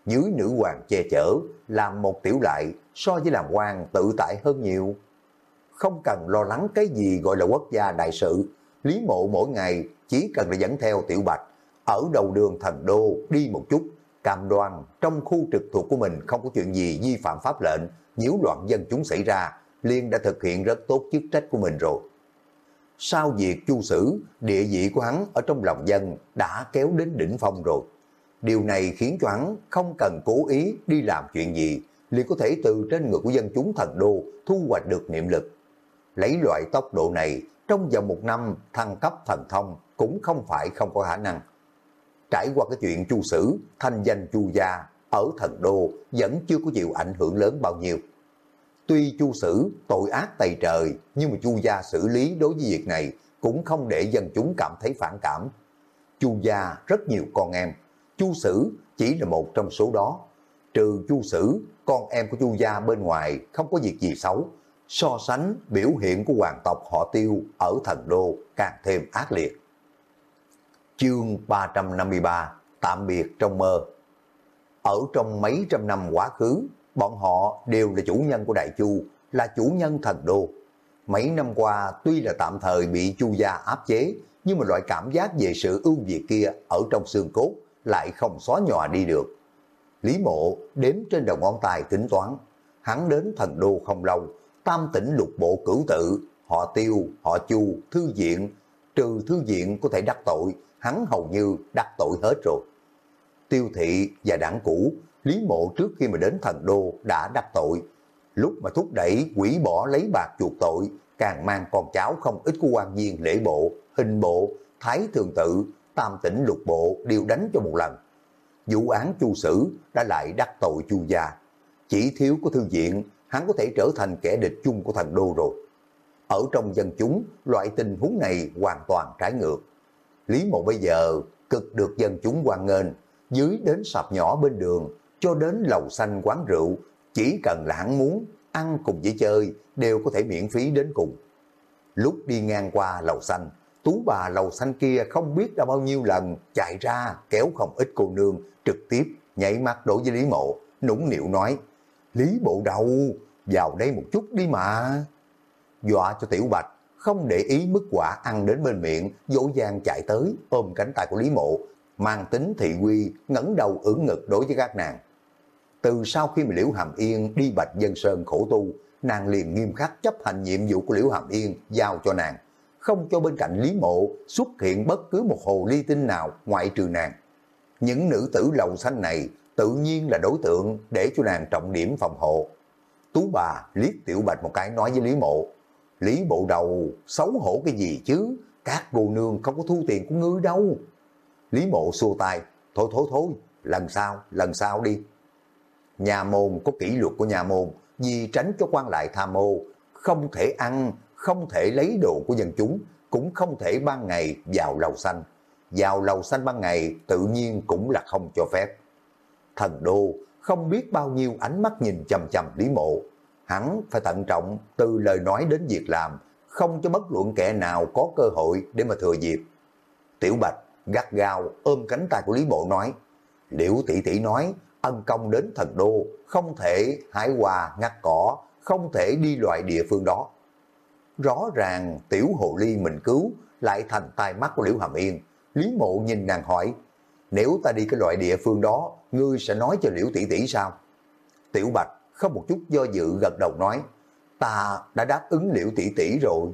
Dưới nữ hoàng che chở, làm một tiểu lại so với làm quan tự tại hơn nhiều. Không cần lo lắng cái gì gọi là quốc gia đại sự. Lý mộ mỗi ngày chỉ cần là dẫn theo tiểu bạch, ở đầu đường thần đô đi một chút, cam đoan trong khu trực thuộc của mình không có chuyện gì vi phạm pháp lệnh, nhiễu loạn dân chúng xảy ra, Liên đã thực hiện rất tốt chức trách của mình rồi. Sau việc chu xử, địa vị của hắn ở trong lòng dân đã kéo đến đỉnh phong rồi. Điều này khiến cho hắn không cần cố ý đi làm chuyện gì, liền có thể từ trên người của dân chúng thần đô thu hoạch được niệm lực. lấy loại tốc độ này, trong vòng một năm thăng cấp thần thông cũng không phải không có khả năng. Trải qua cái chuyện chu sử, thanh danh chu gia ở thần đô vẫn chưa có chịu ảnh hưởng lớn bao nhiêu. Tuy chu sử tội ác tày trời, nhưng mà chu gia xử lý đối với việc này cũng không để dân chúng cảm thấy phản cảm. Chu gia rất nhiều con em, chu sử chỉ là một trong số đó. Trừ chu sử, con em của chu gia bên ngoài không có việc gì xấu. So sánh biểu hiện của hoàng tộc họ tiêu ở thần đô càng thêm ác liệt. Chương 353 Tạm biệt trong mơ Ở trong mấy trăm năm quá khứ, bọn họ đều là chủ nhân của Đại Chu, là chủ nhân thần đô. Mấy năm qua tuy là tạm thời bị Chu gia áp chế, nhưng mà loại cảm giác về sự ưu việt kia ở trong xương cốt lại không xóa nhòa đi được. Lý mộ đếm trên đầu ngón tay tính toán, hắn đến thần đô không lâu, tam tỉnh lục bộ cửu tự, họ tiêu, họ chu, thư viện, trừ thư viện có thể đắc tội, hắn hầu như đắc tội hết rồi. Tiêu thị và đảng cũ, Lý mộ trước khi mà đến thần đô đã đắc tội, lúc mà thúc đẩy quỷ bỏ lấy bạc chuộc tội, càng mang con cháu không ít của quan viên lễ bộ, hình bộ, thái thường tự, tam tỉnh lục bộ đều đánh cho một lần. Vụ án chu sử đã lại đắc tội chu gia. Chỉ thiếu của thư viện, hắn có thể trở thành kẻ địch chung của thần đô rồi. Ở trong dân chúng, loại tình huống này hoàn toàn trái ngược. Lý mộ bây giờ cực được dân chúng quan nghênh, dưới đến sạp nhỏ bên đường, cho đến lầu xanh quán rượu, chỉ cần là hắn muốn, ăn cùng với chơi, đều có thể miễn phí đến cùng. Lúc đi ngang qua lầu xanh, tú bà lầu xanh kia không biết đã bao nhiêu lần chạy ra kéo không ít cô nương trực tiếp nhảy mắt đối với Lý Mộ, nũng nịu nói, Lý Bộ đầu, vào đây một chút đi mà. Dọa cho Tiểu Bạch, không để ý mức quả ăn đến bên miệng, dỗ dàng chạy tới, ôm cánh tay của Lý Mộ, mang tính thị quy, ngẩng đầu ưỡn ngực đối với các nàng. Từ sau khi mà Liễu Hàm Yên đi Bạch Dân Sơn khổ tu, nàng liền nghiêm khắc chấp hành nhiệm vụ của Liễu Hàm Yên giao cho nàng, không cho bên cạnh Lý Mộ xuất hiện bất cứ một hồ ly tinh nào ngoại trừ nàng. Những nữ tử lầu xanh này tự nhiên là đối tượng để cho nàng trọng điểm phòng hộ. Tú bà liếc Tiểu Bạch một cái nói với Lý Mộ, Lý Bộ đầu xấu hổ cái gì chứ, các cô nương không có thu tiền của ngươi đâu. Lý Mộ xua tay, thôi thôi thôi, lần sau, lần sau đi. Nhà môn có kỷ luật của nhà môn, vì tránh cho quan lại tham ô, không thể ăn, không thể lấy đồ của dân chúng, cũng không thể ban ngày vào lầu xanh. Vào lầu xanh ban ngày tự nhiên cũng là không cho phép. Thần đô không biết bao nhiêu ánh mắt nhìn chầm chầm Lý Mộ. Hắn phải thận trọng từ lời nói đến việc làm, không cho bất luận kẻ nào có cơ hội để mà thừa dịp. Tiểu Bạch gắt gao ôm cánh tay của Lý Mộ nói, Liễu tỷ tỷ nói, ân công đến thần đô, không thể hải hòa ngắt cỏ, không thể đi loại địa phương đó. Rõ ràng tiểu hồ ly mình cứu lại thành tai mắt của Liễu Hàm Yên. Lý mộ nhìn nàng hỏi, nếu ta đi cái loại địa phương đó, ngươi sẽ nói cho Liễu tỷ tỷ sao? Tiểu Bạch không một chút do dự gật đầu nói, ta đã đáp ứng Liễu tỷ tỷ rồi.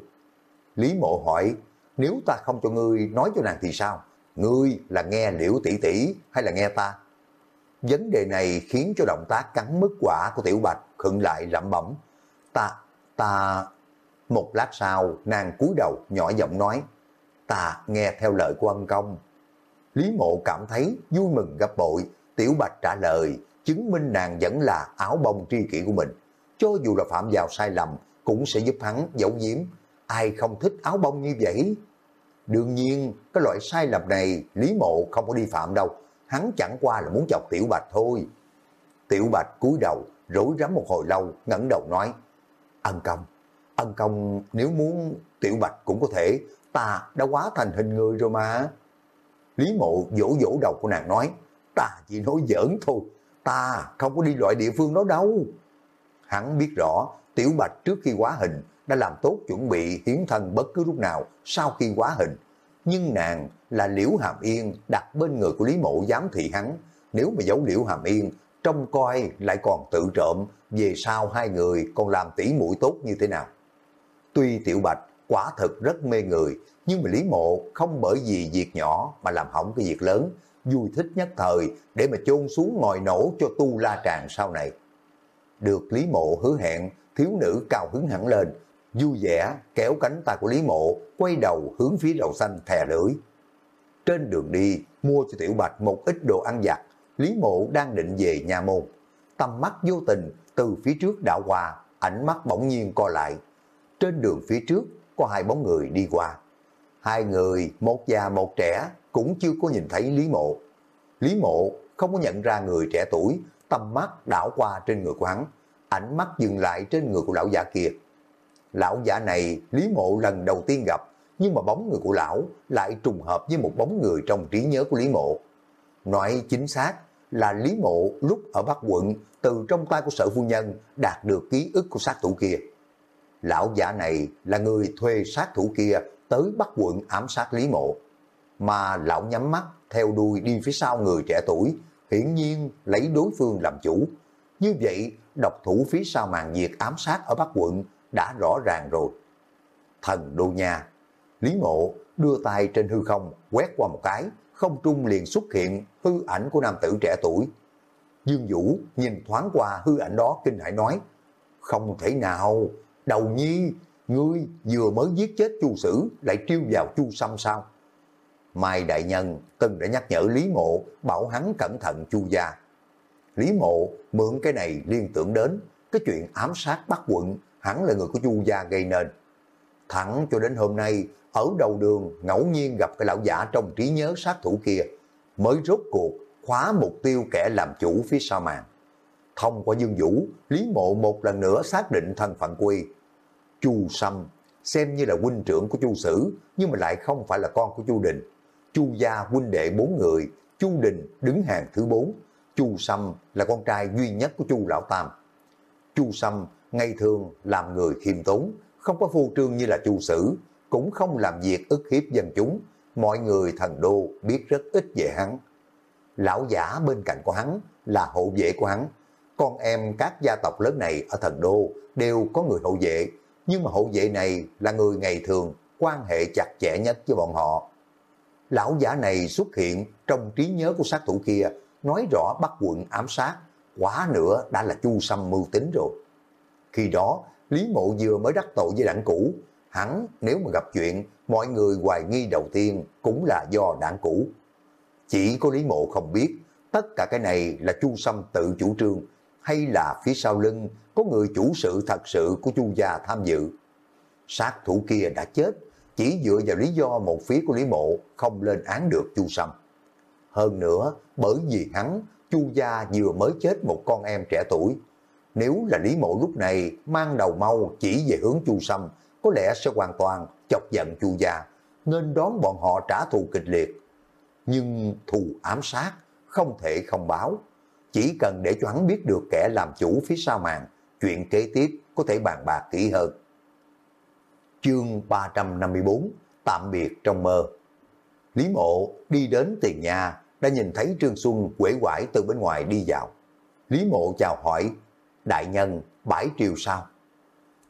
Lý mộ hỏi, nếu ta không cho ngươi nói cho nàng thì sao? Ngươi là nghe Liễu tỷ tỷ hay là nghe ta? Vấn đề này khiến cho động tác cắn mức quả của Tiểu Bạch khựng lại lẩm bẩm. Ta, ta... Một lát sau, nàng cúi đầu nhỏ giọng nói, ta nghe theo lời của ân công. Lý mộ cảm thấy vui mừng gấp bội, Tiểu Bạch trả lời, chứng minh nàng vẫn là áo bông tri kỷ của mình. Cho dù là phạm vào sai lầm, cũng sẽ giúp hắn giấu giếm. Ai không thích áo bông như vậy? Đương nhiên, cái loại sai lầm này Lý mộ không có đi phạm đâu. Hắn chẳng qua là muốn chọc Tiểu Bạch thôi. Tiểu Bạch cúi đầu, rối rắm một hồi lâu, ngẩng đầu nói, ân công, ân công nếu muốn tiểu bạch cũng có thể, ta đã quá thành hình người rồi mà. Lý mộ vỗ vỗ đầu của nàng nói, ta chỉ nói giỡn thôi, ta không có đi loại địa phương đó đâu. Hắn biết rõ, tiểu bạch trước khi quá hình đã làm tốt chuẩn bị hiến thân bất cứ lúc nào sau khi quá hình. Nhưng nàng là Liễu Hàm Yên đặt bên người của Lý Mộ giám thị hắn. Nếu mà giấu Liễu Hàm Yên, trông coi lại còn tự trộm, về sau hai người còn làm tỉ mũi tốt như thế nào. Tuy Tiểu Bạch quả thực rất mê người, nhưng mà Lý Mộ không bởi vì việc nhỏ mà làm hỏng cái việc lớn, vui thích nhất thời để mà chôn xuống ngòi nổ cho tu la tràng sau này. Được Lý Mộ hứa hẹn, thiếu nữ cao hứng hẳn lên, vui vẻ kéo cánh tay của Lý Mộ, quay đầu hướng phía đầu xanh thè lưỡi. Trên đường đi, mua cho Tiểu Bạch một ít đồ ăn vặt, Lý Mộ đang định về nhà môn. Tầm mắt vô tình từ phía trước đảo qua, ánh mắt bỗng nhiên co lại. Trên đường phía trước có hai bóng người đi qua. Hai người, một già một trẻ, cũng chưa có nhìn thấy Lý Mộ. Lý Mộ không có nhận ra người trẻ tuổi, tầm mắt đảo qua trên người của hắn, ánh mắt dừng lại trên người của lão già kia. Lão giả này Lý Mộ lần đầu tiên gặp, nhưng mà bóng người của lão lại trùng hợp với một bóng người trong trí nhớ của Lý Mộ. Nói chính xác là Lý Mộ lúc ở Bắc quận từ trong tay của sở phu nhân đạt được ký ức của sát thủ kia. Lão giả này là người thuê sát thủ kia tới Bắc quận ám sát Lý Mộ. Mà lão nhắm mắt theo đuôi đi phía sau người trẻ tuổi, hiển nhiên lấy đối phương làm chủ. Như vậy, độc thủ phía sau màn diệt ám sát ở Bắc quận đã rõ ràng rồi. Thần đô nha, Lý Mộ đưa tay trên hư không, quét qua một cái, không trung liền xuất hiện hư ảnh của nam tử trẻ tuổi. Dương Vũ nhìn thoáng qua hư ảnh đó kinh hãi nói, không thể nào, đầu nhi, ngươi vừa mới giết chết chu sử lại triêu vào chu sâm sao? Mai Đại Nhân từng đã nhắc nhở Lý Mộ bảo hắn cẩn thận chu gia. Lý Mộ mượn cái này liên tưởng đến cái chuyện ám sát bắt quận hắn là người của chu gia gây nên. Thẳng cho đến hôm nay, ở đầu đường ngẫu nhiên gặp cái lão giả trong trí nhớ sát thủ kia, mới rốt cuộc khóa mục tiêu kẻ làm chủ phía sau màn. Thông qua Dương Vũ, Lý Mộ một lần nữa xác định thân phận quy. Chu Sâm, xem như là huynh trưởng của Chu Sử, nhưng mà lại không phải là con của Chu Đình. Chu gia huynh đệ bốn người, Chu Đình đứng hàng thứ bốn, Chu Sâm là con trai duy nhất của Chu Lão Tam. Chu Sâm ngày thường làm người khiêm tốn, không có phu trương như là Chu Sử, cũng không làm việc ức hiếp dân chúng, mọi người thần đô biết rất ít về hắn. Lão giả bên cạnh của hắn là hộ vệ của hắn, con em các gia tộc lớn này ở thần đô đều có người hộ vệ, nhưng mà hộ vệ này là người ngày thường quan hệ chặt chẽ nhất với bọn họ. Lão giả này xuất hiện trong trí nhớ của sát thủ kia, nói rõ bắt quận ám sát, quá nữa đã là chu sâm mưu tính rồi. Khi đó, Lý Mộ vừa mới đắc tội với đảng cũ, hắn nếu mà gặp chuyện, mọi người hoài nghi đầu tiên cũng là do đảng cũ. Chỉ có Lý Mộ không biết, tất cả cái này là Chu Sâm tự chủ trương, hay là phía sau lưng có người chủ sự thật sự của Chu gia tham dự. Sát thủ kia đã chết, chỉ dựa vào lý do một phía của Lý Mộ không lên án được Chu Sâm. Hơn nữa, bởi vì hắn, Chu gia vừa mới chết một con em trẻ tuổi, nếu là Lý Mộ lúc này mang đầu mau chỉ về hướng Chu Sâm, có lẽ sẽ hoàn toàn chọc giận Chu gia, nên đón bọn họ trả thù kịch liệt. Nhưng thù ám sát không thể không báo, chỉ cần để cho hắn biết được kẻ làm chủ phía sau màn, chuyện kế tiếp có thể bàn bạc kỹ hơn. Chương 354 Tạm biệt trong mơ Lý Mộ đi đến tiền nhà đã nhìn thấy Trương Xuân quể quải từ bên ngoài đi vào. Lý Mộ chào hỏi đại nhân bãi triều sao?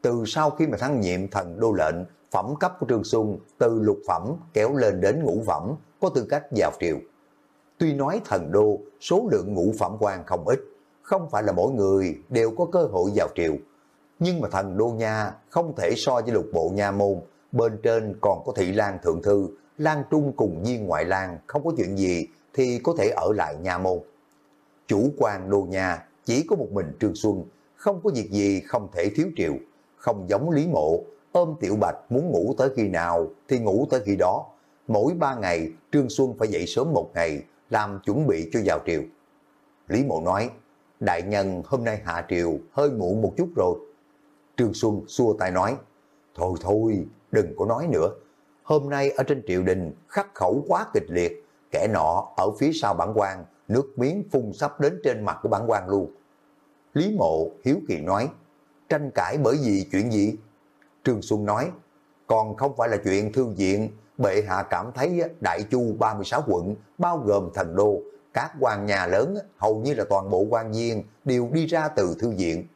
Từ sau khi mà thăng nhiệm thần đô lệnh, phẩm cấp của Trương Xuân từ lục phẩm kéo lên đến ngũ phẩm, có tư cách vào triều. Tuy nói thần đô, số lượng ngũ phẩm quan không ít, không phải là mỗi người đều có cơ hội vào triều. Nhưng mà thần đô nha không thể so với lục bộ nha môn, bên trên còn có thị lan thượng thư, lan trung cùng viên ngoại lang, không có chuyện gì thì có thể ở lại nha môn. Chủ quan đô nha chỉ có một mình Trương Xuân, không có việc gì không thể thiếu triệu, không giống Lý Mộ, ôm Tiểu Bạch muốn ngủ tới khi nào thì ngủ tới khi đó. Mỗi ba ngày Trương Xuân phải dậy sớm một ngày, làm chuẩn bị cho vào triều. Lý Mộ nói, đại nhân hôm nay hạ triều hơi muộn một chút rồi. Trương Xuân xua tay nói, thôi thôi, đừng có nói nữa. Hôm nay ở trên triều đình khắc khẩu quá kịch liệt, kẻ nọ ở phía sau bản quan, nước miếng phun sắp đến trên mặt của bản quan luôn. Lý Mộ hiếu kỳ nói, tranh cãi bởi vì chuyện gì? Trương Xuân nói, còn không phải là chuyện thư viện, bệ hạ cảm thấy Đại Chu 36 quận, bao gồm thần đô, các quan nhà lớn hầu như là toàn bộ quan viên đều đi ra từ thư viện.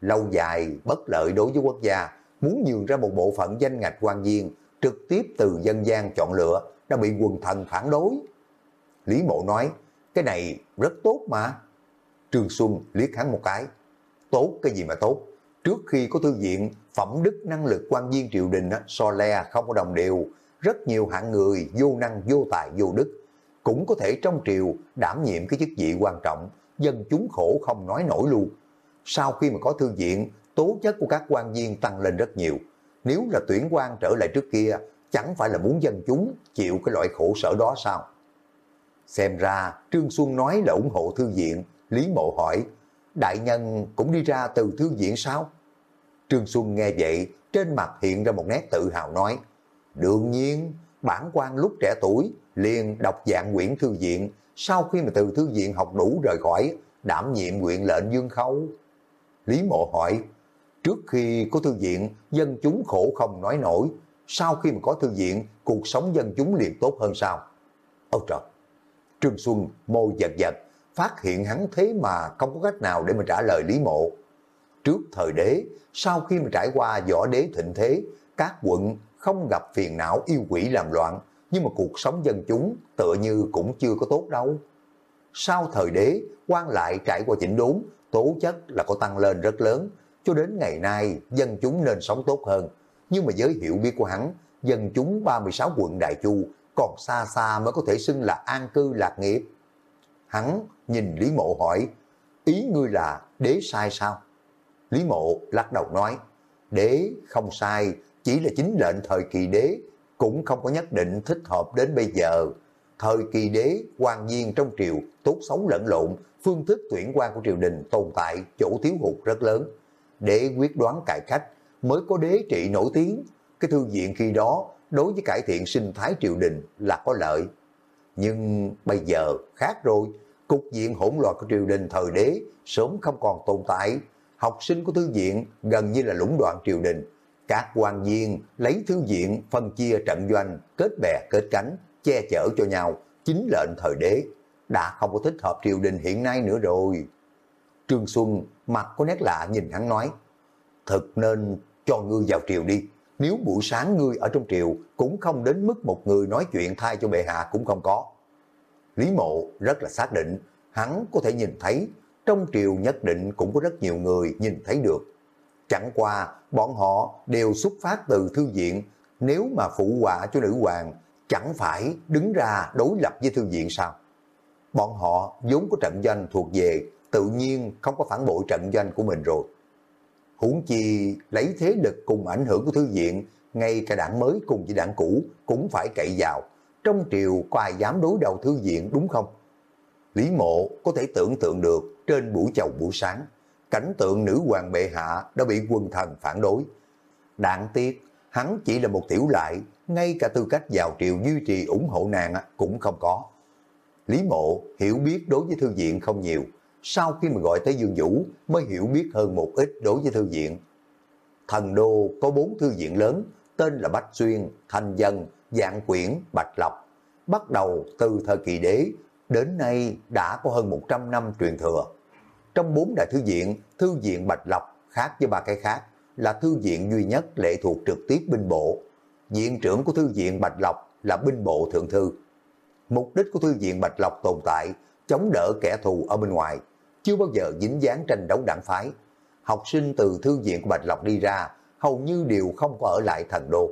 Lâu dài bất lợi đối với quốc gia, muốn nhường ra một bộ phận danh ngạch quan viên trực tiếp từ dân gian chọn lựa đã bị quần thần phản đối. Lý Mộ nói, cái này rất tốt mà. Trương Xuân liếc hắn một cái. Tốt cái gì mà tốt? trước khi có thư viện, phẩm đức năng lực quan viên triều đình so le không có đồng đều, rất nhiều hạng người vô năng, vô tài, vô đức, cũng có thể trong triều đảm nhiệm cái chức vị quan trọng, dân chúng khổ không nói nổi luôn. Sau khi mà có thư viện, tố chất của các quan viên tăng lên rất nhiều. Nếu là tuyển quan trở lại trước kia, chẳng phải là muốn dân chúng chịu cái loại khổ sở đó sao? Xem ra Trương Xuân nói là ủng hộ thư viện, Lý Mộ hỏi, đại nhân cũng đi ra từ thư viện sao? Trương Xuân nghe vậy, trên mặt hiện ra một nét tự hào nói, đương nhiên, bản quan lúc trẻ tuổi liền đọc dạng quyển thư viện, sau khi mà từ thư viện học đủ rời khỏi, đảm nhiệm nguyện lệnh dương khấu Lý Mộ hỏi, trước khi có thư viện, dân chúng khổ không nói nổi, sau khi mà có thư viện, cuộc sống dân chúng liền tốt hơn sao? Ôi trời! Trương Xuân môi giật giật, phát hiện hắn thế mà không có cách nào để mà trả lời Lý Mộ. Trước thời đế, sau khi mà trải qua võ đế thịnh thế, các quận không gặp phiền não yêu quỷ làm loạn, nhưng mà cuộc sống dân chúng tựa như cũng chưa có tốt đâu. Sau thời đế, quan lại trải qua chỉnh đốn, tố chất là có tăng lên rất lớn, cho đến ngày nay dân chúng nên sống tốt hơn. Nhưng mà giới hiểu biết của hắn, dân chúng 36 quận Đại Chu còn xa xa mới có thể xưng là an cư lạc nghiệp. Hắn nhìn Lý Mộ hỏi, ý ngươi là đế sai sao? Lý Mộ lắc đầu nói, đế không sai, chỉ là chính lệnh thời kỳ đế, cũng không có nhất định thích hợp đến bây giờ. Thời kỳ đế, quan viên trong triều, tốt xấu lẫn lộn, phương thức tuyển quan của triều đình tồn tại chỗ thiếu hụt rất lớn. Để quyết đoán cải cách, mới có đế trị nổi tiếng. Cái thư viện khi đó, đối với cải thiện sinh thái triều đình là có lợi. Nhưng bây giờ khác rồi, cục diện hỗn loạn của triều đình thời đế sớm không còn tồn tại. Học sinh của thư viện gần như là lũng đoạn triều đình, các quan viên lấy thư viện phân chia trận doanh, kết bè kết cánh, che chở cho nhau, chính lệnh thời đế, đã không có thích hợp triều đình hiện nay nữa rồi. Trương Xuân mặt có nét lạ nhìn hắn nói, thật nên cho ngươi vào triều đi, nếu buổi sáng ngươi ở trong triều cũng không đến mức một người nói chuyện thay cho bệ hạ cũng không có. Lý mộ rất là xác định, hắn có thể nhìn thấy, trong triều nhất định cũng có rất nhiều người nhìn thấy được. Chẳng qua, bọn họ đều xuất phát từ thư viện, nếu mà phụ họa cho nữ hoàng, chẳng phải đứng ra đối lập với thư viện sao? Bọn họ vốn có trận doanh thuộc về, tự nhiên không có phản bội trận doanh của mình rồi. Huống chi lấy thế lực cùng ảnh hưởng của thư viện, ngay cả đảng mới cùng với đảng cũ cũng phải cậy vào. Trong triều có ai dám đối đầu thư viện đúng không? Lý mộ có thể tưởng tượng được trên buổi chầu buổi sáng, cảnh tượng nữ hoàng bệ hạ đã bị quân thần phản đối. Đạn tiếc, hắn chỉ là một tiểu lại, ngay cả tư cách vào triều duy trì ủng hộ nàng cũng không có. Lý mộ hiểu biết đối với thư viện không nhiều, sau khi mà gọi tới Dương Vũ mới hiểu biết hơn một ít đối với thư viện. Thần đô có bốn thư viện lớn, tên là Bách Xuyên, Thanh Dân, Dạng Quyển, Bạch Lộc. Bắt đầu từ thời kỳ đế, đến nay đã có hơn 100 năm truyền thừa. Trong bốn đại thư viện, thư viện Bạch Lộc khác với ba cái khác là thư viện duy nhất lệ thuộc trực tiếp binh bộ. Viện trưởng của thư viện Bạch Lộc là binh bộ thượng thư. Mục đích của thư viện Bạch Lộc tồn tại chống đỡ kẻ thù ở bên ngoài, chưa bao giờ dính dáng tranh đấu đảng phái. Học sinh từ thư viện của Bạch Lộc đi ra, hầu như đều không có ở lại thần đô.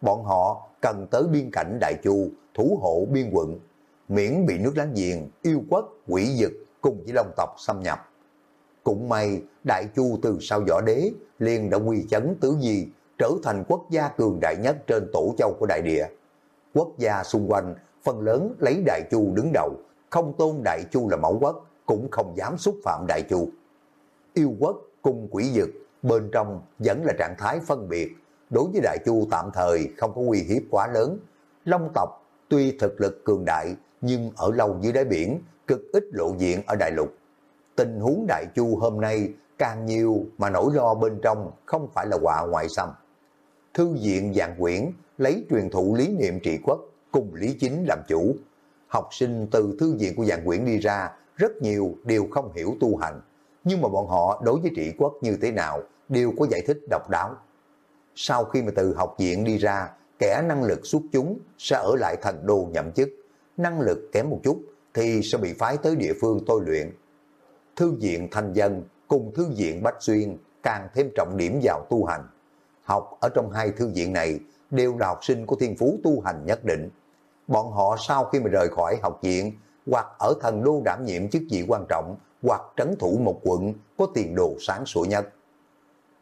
Bọn họ cần tới biên cảnh Đại Chu, thủ hộ biên quận, miễn bị nước láng giềng, yêu quốc, quỷ dực cùng với Long tộc xâm nhập. Cũng may, Đại Chu từ sau võ đế liền đã quy chấn tứ di, trở thành quốc gia cường đại nhất trên tổ châu của đại địa. Quốc gia xung quanh phần lớn lấy Đại Chu đứng đầu, không tôn Đại Chu là mẫu quốc, cũng không dám xúc phạm Đại Chu. Yêu quốc cùng quỷ dực, bên trong vẫn là trạng thái phân biệt, đối với Đại Chu tạm thời không có uy hiếp quá lớn. Long tộc tuy thực lực cường đại, nhưng ở lâu dưới đáy biển, cực ít lộ diện ở đại lục. Tình huống Đại Chu hôm nay càng nhiều mà nỗi lo bên trong không phải là họa ngoại xâm. Thư viện dạng quyển lấy truyền thụ lý niệm trị quốc cùng Lý Chính làm chủ. Học sinh từ thư viện của dạng quyển đi ra, rất nhiều đều không hiểu tu hành, nhưng mà bọn họ đối với trị quốc như thế nào đều có giải thích độc đáo. Sau khi mà từ học viện đi ra, kẻ năng lực xuất chúng sẽ ở lại thành đô nhậm chức, năng lực kém một chút thì sẽ bị phái tới địa phương tôi luyện. Thư viện Thanh Dân cùng Thư viện Bách Xuyên càng thêm trọng điểm vào tu hành. Học ở trong hai thư viện này đều là học sinh có thiên phú tu hành nhất định. Bọn họ sau khi mà rời khỏi học viện hoặc ở thần đô đảm nhiệm chức vị quan trọng hoặc trấn thủ một quận có tiền đồ sáng sủa nhất.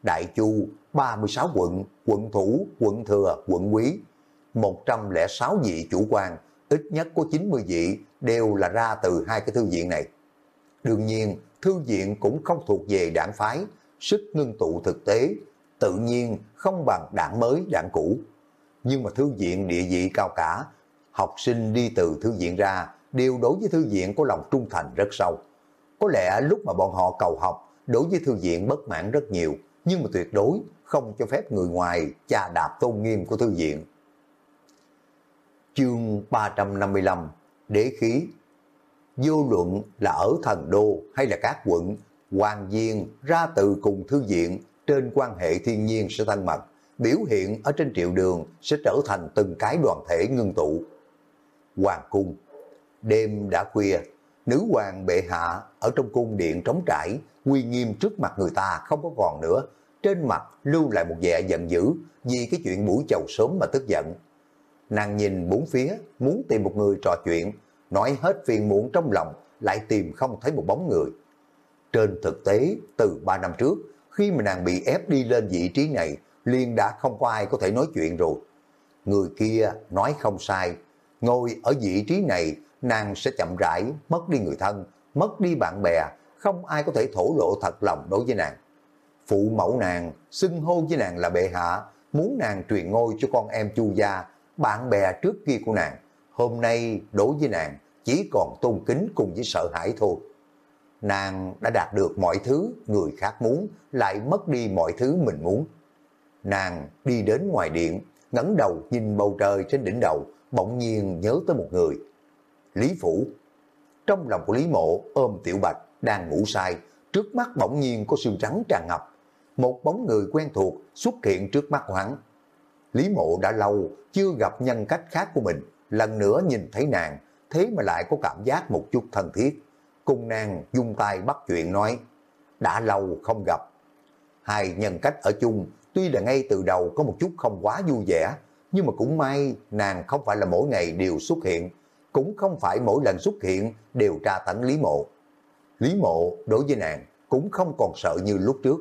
Đại Chu 36 quận, quận thủ, quận thừa, quận quý, 106 vị chủ quan, ít nhất có 90 vị đều là ra từ hai cái thư viện này. Đương nhiên, thư viện cũng không thuộc về đảng phái, sức ngưng tụ thực tế, tự nhiên không bằng đảng mới, đảng cũ. Nhưng mà thư viện địa vị cao cả, học sinh đi từ thư viện ra đều đối với thư viện có lòng trung thành rất sâu. Có lẽ lúc mà bọn họ cầu học, đối với thư viện bất mãn rất nhiều, nhưng mà tuyệt đối không cho phép người ngoài chà đạp tôn nghiêm của thư viện. Chương 355 Đế khí Vô luận là ở thần đô hay là các quận, hoàng viên ra từ cùng thư viện trên quan hệ thiên nhiên sẽ thân mật, biểu hiện ở trên triệu đường sẽ trở thành từng cái đoàn thể ngưng tụ. Hoàng cung Đêm đã khuya, nữ hoàng bệ hạ ở trong cung điện trống trải, uy nghiêm trước mặt người ta không có còn nữa, trên mặt lưu lại một vẻ giận dữ vì cái chuyện buổi chầu sớm mà tức giận. Nàng nhìn bốn phía, muốn tìm một người trò chuyện, nói hết phiền muộn trong lòng, lại tìm không thấy một bóng người. Trên thực tế, từ ba năm trước, khi mà nàng bị ép đi lên vị trí này, liền đã không có ai có thể nói chuyện rồi. Người kia nói không sai, ngồi ở vị trí này, nàng sẽ chậm rãi mất đi người thân, mất đi bạn bè, không ai có thể thổ lộ thật lòng đối với nàng. Phụ mẫu nàng, xưng hô với nàng là bệ hạ, muốn nàng truyền ngôi cho con em chu gia, bạn bè trước kia của nàng. Hôm nay đối với nàng chỉ còn tôn kính cùng với sợ hãi thôi. Nàng đã đạt được mọi thứ người khác muốn, lại mất đi mọi thứ mình muốn. Nàng đi đến ngoài điện, ngẩng đầu nhìn bầu trời trên đỉnh đầu, bỗng nhiên nhớ tới một người. Lý Phủ. Trong lòng của Lý Mộ ôm Tiểu Bạch đang ngủ say, trước mắt bỗng nhiên có sương trắng tràn ngập. Một bóng người quen thuộc xuất hiện trước mắt của hắn. Lý Mộ đã lâu chưa gặp nhân cách khác của mình, lần nữa nhìn thấy nàng, thế mà lại có cảm giác một chút thân thiết. Cùng nàng dung tay bắt chuyện nói, đã lâu không gặp. Hai nhân cách ở chung, tuy là ngay từ đầu có một chút không quá vui vẻ, nhưng mà cũng may nàng không phải là mỗi ngày đều xuất hiện, cũng không phải mỗi lần xuất hiện đều tra tấn Lý Mộ. Lý Mộ đối với nàng cũng không còn sợ như lúc trước.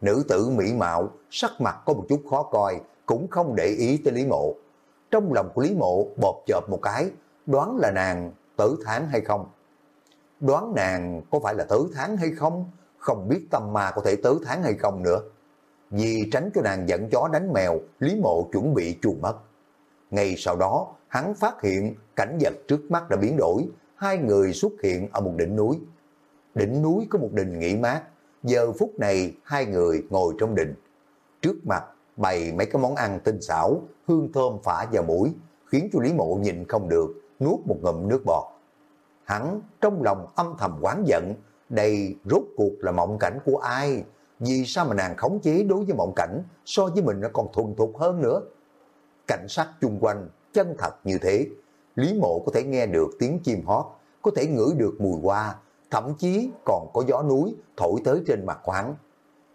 Nữ tử mỹ mạo, sắc mặt có một chút khó coi, cũng không để ý tới Lý Mộ. Trong lòng của Lý Mộ bột chợp một cái, đoán là nàng tử tháng hay không. Đoán nàng có phải là tử tháng hay không, không biết tâm ma có thể tử tháng hay không nữa. Vì tránh cho nàng dẫn chó đánh mèo, Lý Mộ chuẩn bị chuồn mất. Ngay sau đó, hắn phát hiện cảnh vật trước mắt đã biến đổi, hai người xuất hiện ở một đỉnh núi. Đỉnh núi có một đình nghỉ mát, giờ phút này hai người ngồi trong đình. Trước mặt bày mấy cái món ăn tinh xảo, hương thơm phả vào mũi, khiến cho Lý Mộ nhìn không được, nuốt một ngụm nước bọt. Hắn trong lòng âm thầm quán giận, đây rốt cuộc là mộng cảnh của ai? Vì sao mà nàng khống chế đối với mộng cảnh so với mình nó còn thuần thục hơn nữa? Cảnh sát chung quanh chân thật như thế, Lý Mộ có thể nghe được tiếng chim hót, có thể ngửi được mùi hoa, thậm chí còn có gió núi thổi tới trên mặt quán.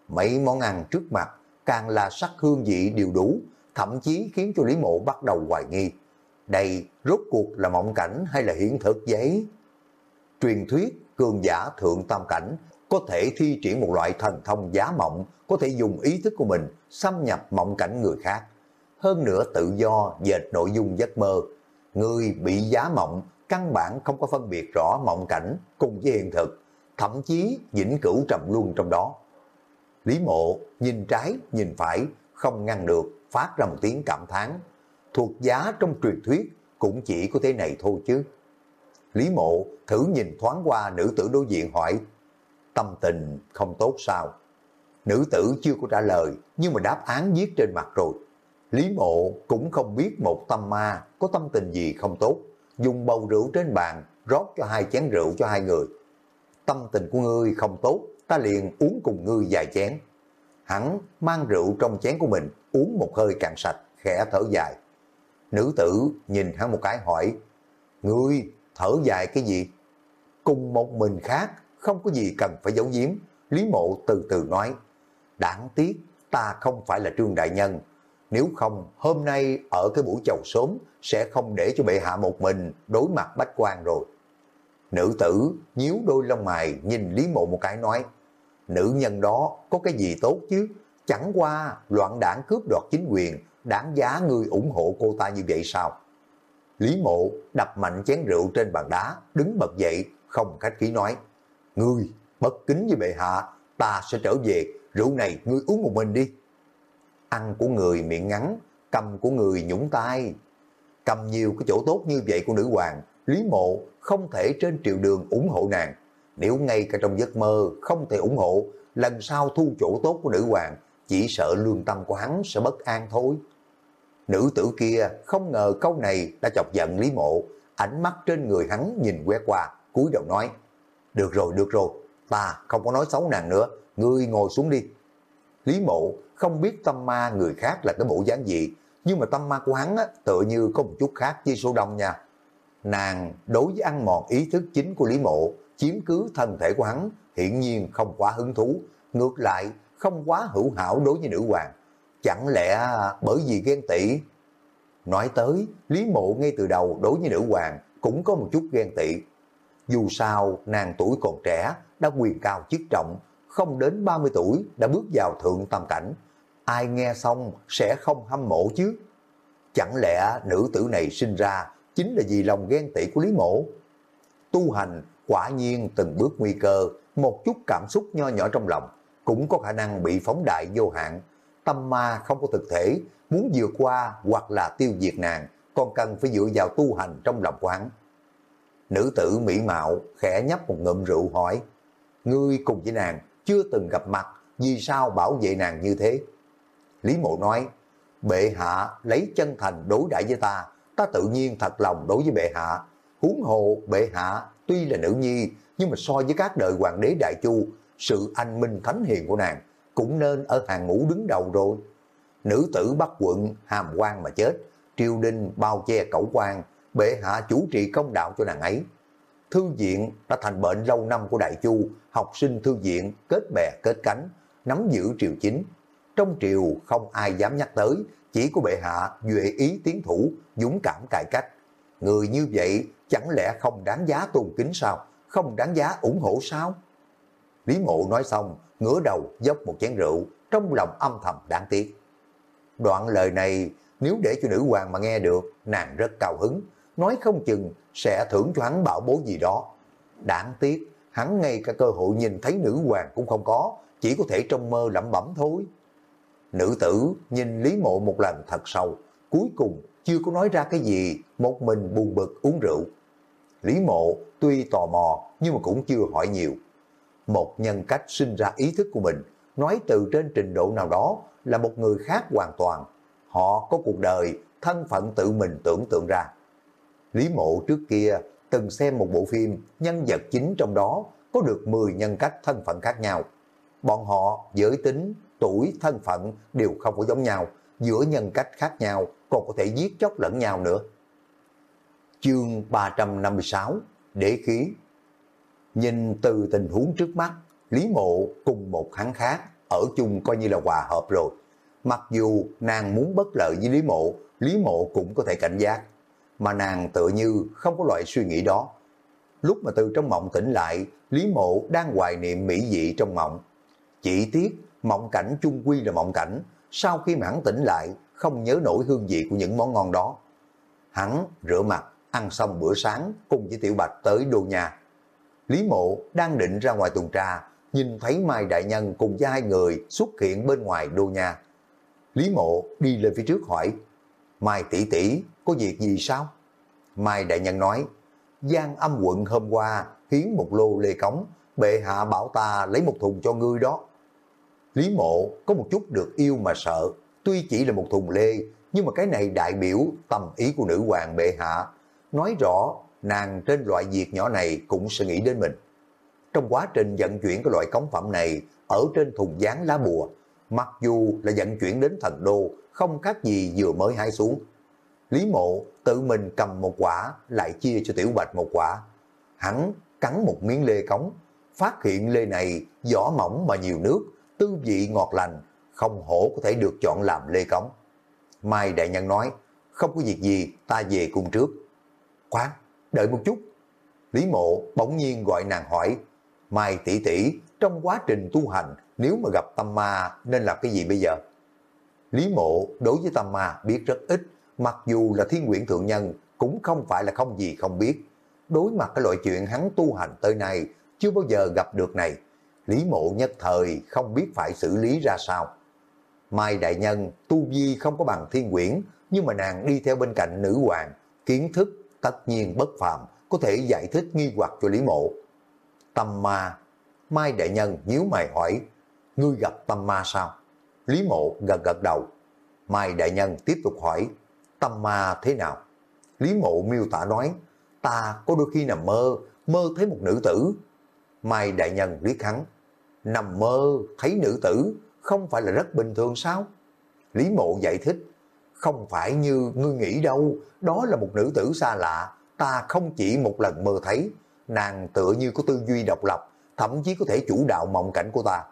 Mấy món ăn trước mặt càng là sắc hương vị đều đủ, thậm chí khiến cho Lý Mộ bắt đầu hoài nghi. Đây rốt cuộc là mộng cảnh hay là hiện thực giấy? Truyền thuyết cường giả thượng tam cảnh có thể thi triển một loại thần thông giá mộng, có thể dùng ý thức của mình xâm nhập mộng cảnh người khác. Hơn nữa tự do dệt nội dung giấc mơ. Người bị giá mộng căn bản không có phân biệt rõ mộng cảnh cùng với hiện thực, thậm chí vĩnh cửu trầm luôn trong đó. Lý mộ nhìn trái, nhìn phải, không ngăn được, phát ra một tiếng cảm thán. Thuộc giá trong truyền thuyết cũng chỉ có thế này thôi chứ. Lý mộ thử nhìn thoáng qua nữ tử đối diện hỏi, tâm tình không tốt sao? Nữ tử chưa có trả lời, nhưng mà đáp án viết trên mặt rồi. Lý mộ cũng không biết một tâm ma có tâm tình gì không tốt, dùng bầu rượu trên bàn, rót cho hai chén rượu cho hai người. Tâm tình của ngươi không tốt, ta liền uống cùng ngươi vài chén. Hắn mang rượu trong chén của mình, uống một hơi cạn sạch, khẽ thở dài. Nữ tử nhìn hắn một cái hỏi, Ngươi thở dài cái gì? Cùng một mình khác, không có gì cần phải giấu giếm. Lý mộ từ từ nói, Đáng tiếc, ta không phải là trương đại nhân. Nếu không, hôm nay ở cái buổi chầu sớm sẽ không để cho bệ hạ một mình đối mặt bách quan rồi. Nữ tử nhíu đôi lông mày nhìn Lý Mộ một cái nói, nữ nhân đó có cái gì tốt chứ, chẳng qua loạn đảng cướp đoạt chính quyền, đáng giá người ủng hộ cô ta như vậy sao? Lý Mộ đập mạnh chén rượu trên bàn đá, đứng bật dậy, không khách khí nói, Ngươi, bất kính với bệ hạ, ta sẽ trở về, rượu này ngươi uống một mình đi. Ăn của người miệng ngắn, cầm của người nhũng tay. Cầm nhiều cái chỗ tốt như vậy của nữ hoàng, Lý Mộ không thể trên triều đường ủng hộ nàng. Nếu ngay cả trong giấc mơ không thể ủng hộ, lần sau thu chỗ tốt của nữ hoàng, chỉ sợ lương tâm của hắn sẽ bất an thôi. Nữ tử kia không ngờ câu này đã chọc giận Lý Mộ, ánh mắt trên người hắn nhìn quét qua, cúi đầu nói, được rồi, được rồi, ta không có nói xấu nàng nữa, ngươi ngồi xuống đi. Lý Mộ không biết tâm ma người khác là cái bộ dáng gì, nhưng mà tâm ma của hắn á, tựa như có một chút khác với số đông nha. Nàng đối với ăn mòn ý thức chính của Lý Mộ, chiếm cứ thân thể của hắn, hiển nhiên không quá hứng thú, ngược lại không quá hữu hảo đối với nữ hoàng. Chẳng lẽ bởi vì ghen tị? Nói tới, Lý Mộ ngay từ đầu đối với nữ hoàng cũng có một chút ghen tị. Dù sao, nàng tuổi còn trẻ, đã quyền cao chức trọng, không đến 30 tuổi đã bước vào thượng tam cảnh. Ai nghe xong sẽ không hâm mộ chứ? Chẳng lẽ nữ tử này sinh ra chính là vì lòng ghen tị của Lý Mộ? Tu hành quả nhiên từng bước nguy cơ, một chút cảm xúc nho nhỏ trong lòng, cũng có khả năng bị phóng đại vô hạn. Tâm ma không có thực thể, muốn vượt qua hoặc là tiêu diệt nàng, còn cần phải dựa vào tu hành trong lòng của hắn Nữ tử mỹ mạo khẽ nhấp một ngụm rượu hỏi, ngươi cùng với nàng chưa từng gặp mặt, vì sao bảo vệ nàng như thế? Lý mộ nói, bệ hạ lấy chân thành đối đãi với ta, ta tự nhiên thật lòng đối với bệ hạ. Huống hồ bệ hạ tuy là nữ nhi, nhưng mà so với các đời hoàng đế đại chu, sự anh minh thánh hiền của nàng cũng nên ở hàng ngũ đứng đầu rồi. Nữ tử bắt quận hàm quan mà chết, triều đình bao che cẩu quan, bệ hạ chủ trì công đạo cho nàng ấy. Thư viện đã thành bệnh lâu năm của Đại Chu, học sinh thư viện kết bè kết cánh, nắm giữ triều chính. Trong triều không ai dám nhắc tới, chỉ có bệ hạ duệ ý tiến thủ, dũng cảm cải cách. Người như vậy chẳng lẽ không đáng giá tôn kính sao? Không đáng giá ủng hộ sao? Lý mộ nói xong, ngửa đầu dốc một chén rượu, trong lòng âm thầm đáng tiếc. Đoạn lời này, nếu để cho nữ hoàng mà nghe được, nàng rất cao hứng, nói không chừng sẽ thưởng cho hắn bảo bố gì đó. Đáng tiếc, hắn ngay cả cơ hội nhìn thấy nữ hoàng cũng không có, chỉ có thể trong mơ lẩm bẩm thôi. Nữ tử nhìn Lý Mộ một lần thật sâu, cuối cùng chưa có nói ra cái gì, một mình buồn bực uống rượu. Lý Mộ tuy tò mò nhưng mà cũng chưa hỏi nhiều. Một nhân cách sinh ra ý thức của mình, nói từ trên trình độ nào đó là một người khác hoàn toàn. Họ có cuộc đời, thân phận tự mình tưởng tượng ra. Lý Mộ trước kia từng xem một bộ phim nhân vật chính trong đó có được 10 nhân cách thân phận khác nhau. Bọn họ giới tính, tuổi, thân phận đều không có giống nhau, giữa nhân cách khác nhau còn có thể giết chóc lẫn nhau nữa. Chương 356 Đế khí Nhìn từ tình huống trước mắt, Lý Mộ cùng một hắn khác ở chung coi như là hòa hợp rồi. Mặc dù nàng muốn bất lợi với Lý Mộ, Lý Mộ cũng có thể cảnh giác mà nàng tựa như không có loại suy nghĩ đó. Lúc mà từ trong mộng tỉnh lại, Lý Mộ đang hoài niệm mỹ dị trong mộng. Chỉ tiếc, mộng cảnh chung quy là mộng cảnh, sau khi mãn tỉnh lại, không nhớ nổi hương vị của những món ngon đó. Hắn rửa mặt, ăn xong bữa sáng cùng với Tiểu Bạch tới đô nhà. Lý Mộ đang định ra ngoài tuần tra, nhìn thấy Mai Đại Nhân cùng với hai người xuất hiện bên ngoài đô nhà. Lý Mộ đi lên phía trước hỏi, Mai tỷ tỷ có việc gì sao? Mai Đại Nhân nói, Giang âm quận hôm qua hiến một lô lê cống, bệ hạ bảo ta lấy một thùng cho ngươi đó. Lý mộ có một chút được yêu mà sợ, tuy chỉ là một thùng lê, nhưng mà cái này đại biểu tâm ý của nữ hoàng bệ hạ. Nói rõ, nàng trên loại việc nhỏ này cũng sẽ nghĩ đến mình. Trong quá trình vận chuyển cái loại cống phẩm này, ở trên thùng dán lá bùa, mặc dù là vận chuyển đến thần đô, không khác gì vừa mới hái xuống. Lý mộ tự mình cầm một quả lại chia cho Tiểu Bạch một quả. Hắn cắn một miếng lê cống, phát hiện lê này vỏ mỏng mà nhiều nước, tư vị ngọt lành, không hổ có thể được chọn làm lê cống. Mai Đại Nhân nói, không có việc gì, ta về cùng trước. Khoan, đợi một chút. Lý mộ bỗng nhiên gọi nàng hỏi, Mai tỷ tỷ trong quá trình tu hành, nếu mà gặp tâm ma nên làm cái gì bây giờ? Lý mộ đối với tâm ma biết rất ít, mặc dù là thiên nguyện thượng nhân, cũng không phải là không gì không biết. Đối mặt cái loại chuyện hắn tu hành tới nay, chưa bao giờ gặp được này, Lý mộ nhất thời không biết phải xử lý ra sao. Mai Đại Nhân tu vi không có bằng thiên quyển, nhưng mà nàng đi theo bên cạnh nữ hoàng, kiến thức tất nhiên bất phàm, có thể giải thích nghi hoặc cho Lý mộ. Tâm ma, Mai Đại Nhân nhíu mày hỏi, ngươi gặp tâm ma sao? Lý mộ gật gật đầu. Mai Đại Nhân tiếp tục hỏi, tâm ma thế nào? Lý mộ miêu tả nói, ta có đôi khi nằm mơ, mơ thấy một nữ tử. Mai Đại Nhân liếc hắn, nằm mơ thấy nữ tử không phải là rất bình thường sao? Lý mộ giải thích, không phải như ngươi nghĩ đâu, đó là một nữ tử xa lạ, ta không chỉ một lần mơ thấy, nàng tựa như có tư duy độc lập, thậm chí có thể chủ đạo mộng cảnh của ta.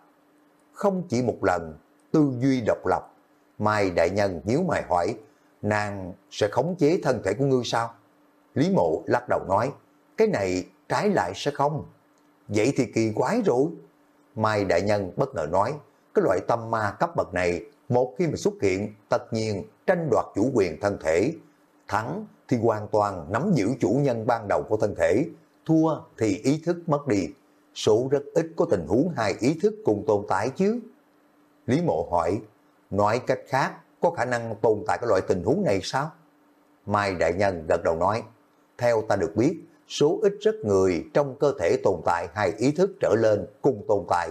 Không chỉ một lần, tư duy độc lập, Mai Đại Nhân nhíu mày hỏi, nàng sẽ khống chế thân thể của ngươi sao? Lý mộ lắc đầu nói, cái này trái lại sẽ không. Vậy thì kỳ quái rồi. Mai Đại Nhân bất ngờ nói, cái loại tâm ma cấp bậc này, một khi mà xuất hiện, tất nhiên tranh đoạt chủ quyền thân thể. Thắng thì hoàn toàn nắm giữ chủ nhân ban đầu của thân thể, thua thì ý thức mất đi. Số rất ít có tình huống hai ý thức cùng tồn tại chứ. Lý Mộ hỏi, nói cách khác, có khả năng tồn tại cái loại tình huống này sao? Mai Đại Nhân gật đầu nói, theo ta được biết, số ít rất người trong cơ thể tồn tại hai ý thức trở lên cùng tồn tại.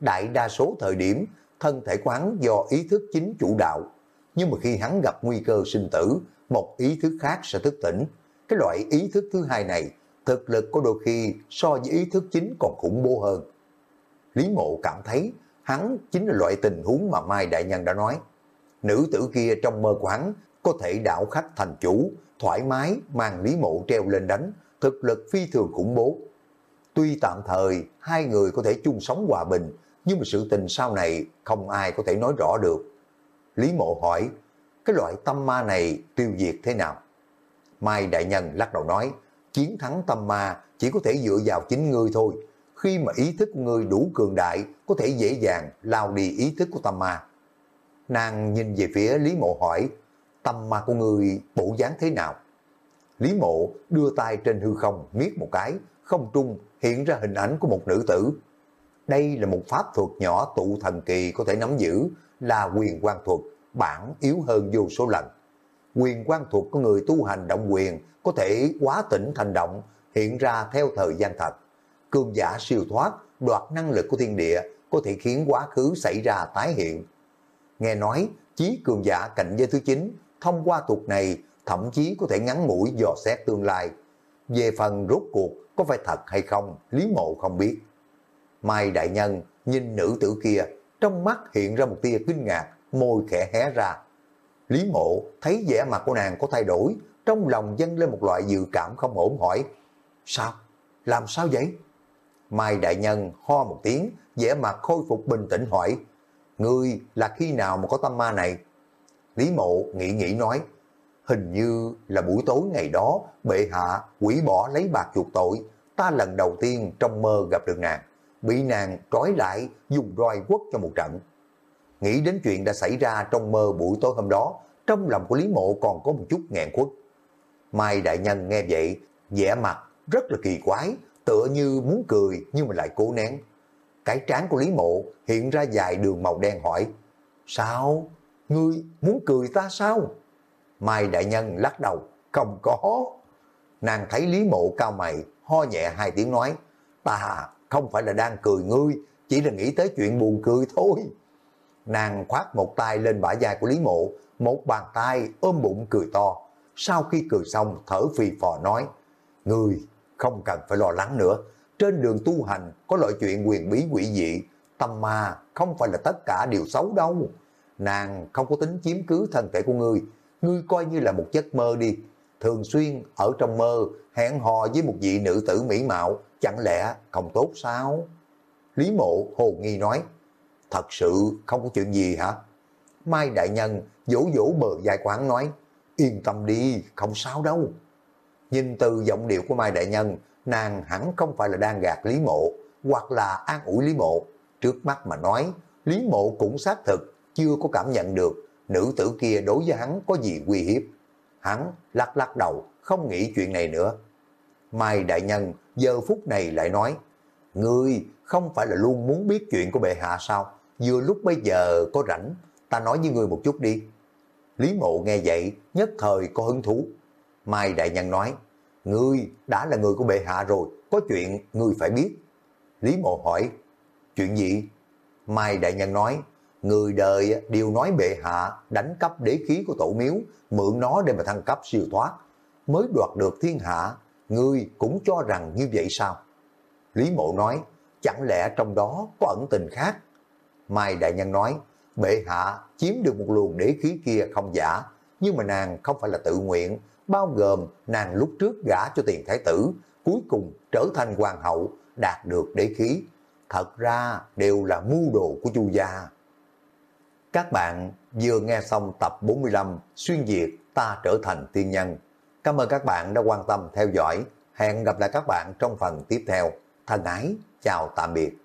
Đại đa số thời điểm, thân thể quán do ý thức chính chủ đạo. Nhưng mà khi hắn gặp nguy cơ sinh tử, một ý thức khác sẽ thức tỉnh. Cái loại ý thức thứ hai này, thực lực có đôi khi so với ý thức chính còn khủng bố hơn. Lý mộ cảm thấy hắn chính là loại tình huống mà Mai Đại Nhân đã nói. Nữ tử kia trong mơ của hắn có thể đảo khách thành chủ, thoải mái mang Lý Mộ treo lên đánh, thực lực phi thường khủng bố. Tuy tạm thời hai người có thể chung sống hòa bình, nhưng mà sự tình sau này không ai có thể nói rõ được. Lý Mộ hỏi, cái loại tâm ma này tiêu diệt thế nào? Mai Đại Nhân lắc đầu nói, chiến thắng tâm ma chỉ có thể dựa vào chính ngươi thôi. Khi mà ý thức của ngươi đủ cường đại, có thể dễ dàng lao đi ý thức của tâm ma. Nàng nhìn về phía Lý Mộ hỏi, tâm ma của người bộ dáng thế nào? Lý Mộ đưa tay trên hư không miết một cái, không trung hiện ra hình ảnh của một nữ tử. Đây là một pháp thuật nhỏ tụ thần kỳ có thể nắm giữ, là quyền quan thuật, bản yếu hơn vô số lần. Quyền quan thuật của người tu hành động quyền có thể quá tỉnh thành động, hiện ra theo thời gian thật. Cương giả siêu thoát, đoạt năng lực của thiên địa, có thể khiến quá khứ xảy ra tái hiện. Nghe nói, chí cường giả cạnh giới thứ 9, thông qua thuật này thậm chí có thể ngắn mũi dò xét tương lai. Về phần rốt cuộc có phải thật hay không, Lý Mộ không biết. Mai Đại Nhân nhìn nữ tử kia, trong mắt hiện ra một tia kinh ngạc, môi khẽ hé ra. Lý Mộ thấy vẻ mặt của nàng có thay đổi, trong lòng dâng lên một loại dự cảm không ổn hỏi. Sao? Làm sao vậy? Mai Đại Nhân ho một tiếng, vẻ mặt khôi phục bình tĩnh hỏi. Ngươi là khi nào mà có tâm ma này? Lý Mộ nghĩ nghĩ nói, hình như là buổi tối ngày đó bệ hạ quỷ bỏ lấy bạc chuộc tội, ta lần đầu tiên trong mơ gặp được nàng, bị nàng trói lại dùng roi quất cho một trận. Nghĩ đến chuyện đã xảy ra trong mơ buổi tối hôm đó, trong lòng của Lý Mộ còn có một chút nghẹn khuất. Mai Đại Nhân nghe vậy, vẻ mặt rất là kỳ quái, tựa như muốn cười nhưng mà lại cố nén. Cái trán của Lý Mộ hiện ra dài đường màu đen hỏi, Sao? Ngươi muốn cười ta sao? Mai Đại Nhân lắc đầu, không có. Nàng thấy Lý Mộ cao mày, ho nhẹ hai tiếng nói, ta không phải là đang cười ngươi, chỉ là nghĩ tới chuyện buồn cười thôi. Nàng khoát một tay lên bả vai của Lý Mộ, một bàn tay ôm bụng cười to. Sau khi cười xong, thở phì phò nói, Ngươi không cần phải lo lắng nữa, trên đường tu hành có loại chuyện quyền bí quỷ dị, tâm ma không phải là tất cả đều xấu đâu. Nàng không có tính chiếm cứ thân thể của ngươi, ngươi coi như là một giấc mơ đi. Thường xuyên ở trong mơ hẹn hò với một vị nữ tử mỹ mạo, chẳng lẽ không tốt sao? Lý mộ hồ nghi nói, thật sự không có chuyện gì hả? Mai Đại Nhân vỗ vỗ bờ dài quán nói, yên tâm đi, không sao đâu. Nhìn từ giọng điệu của Mai Đại Nhân, nàng hẳn không phải là đang gạt Lý Mộ, hoặc là an ủi Lý Mộ. Trước mắt mà nói, Lý Mộ cũng xác thực, chưa có cảm nhận được nữ tử kia đối với hắn có gì nguy hiếp. Hắn lắc lắc đầu, không nghĩ chuyện này nữa. Mai Đại Nhân giờ phút này lại nói, Ngươi không phải là luôn muốn biết chuyện của bệ hạ sao? Vừa lúc bây giờ có rảnh, ta nói với ngươi một chút đi. Lý mộ nghe vậy, nhất thời có hứng thú. Mai Đại Nhân nói, Ngươi đã là người của bệ hạ rồi, có chuyện ngươi phải biết. Lý mộ hỏi, chuyện gì? Mai Đại Nhân nói, người đời đều nói bệ hạ đánh cắp đế khí của tổ miếu, mượn nó để mà thăng cấp siêu thoát. Mới đoạt được thiên hạ, ngươi cũng cho rằng như vậy sao? Lý mộ nói, chẳng lẽ trong đó có ẩn tình khác? Mai Đại Nhân nói, bệ hạ chiếm được một luồng đế khí kia không giả, nhưng mà nàng không phải là tự nguyện, bao gồm nàng lúc trước gả cho tiền thái tử, cuối cùng trở thành hoàng hậu, đạt được đế khí. Thật ra đều là mưu đồ của chu gia. Các bạn vừa nghe xong tập 45 Xuyên Việt ta trở thành tiên nhân. Cảm ơn các bạn đã quan tâm theo dõi. Hẹn gặp lại các bạn trong phần tiếp theo. Thân ái, chào tạm biệt.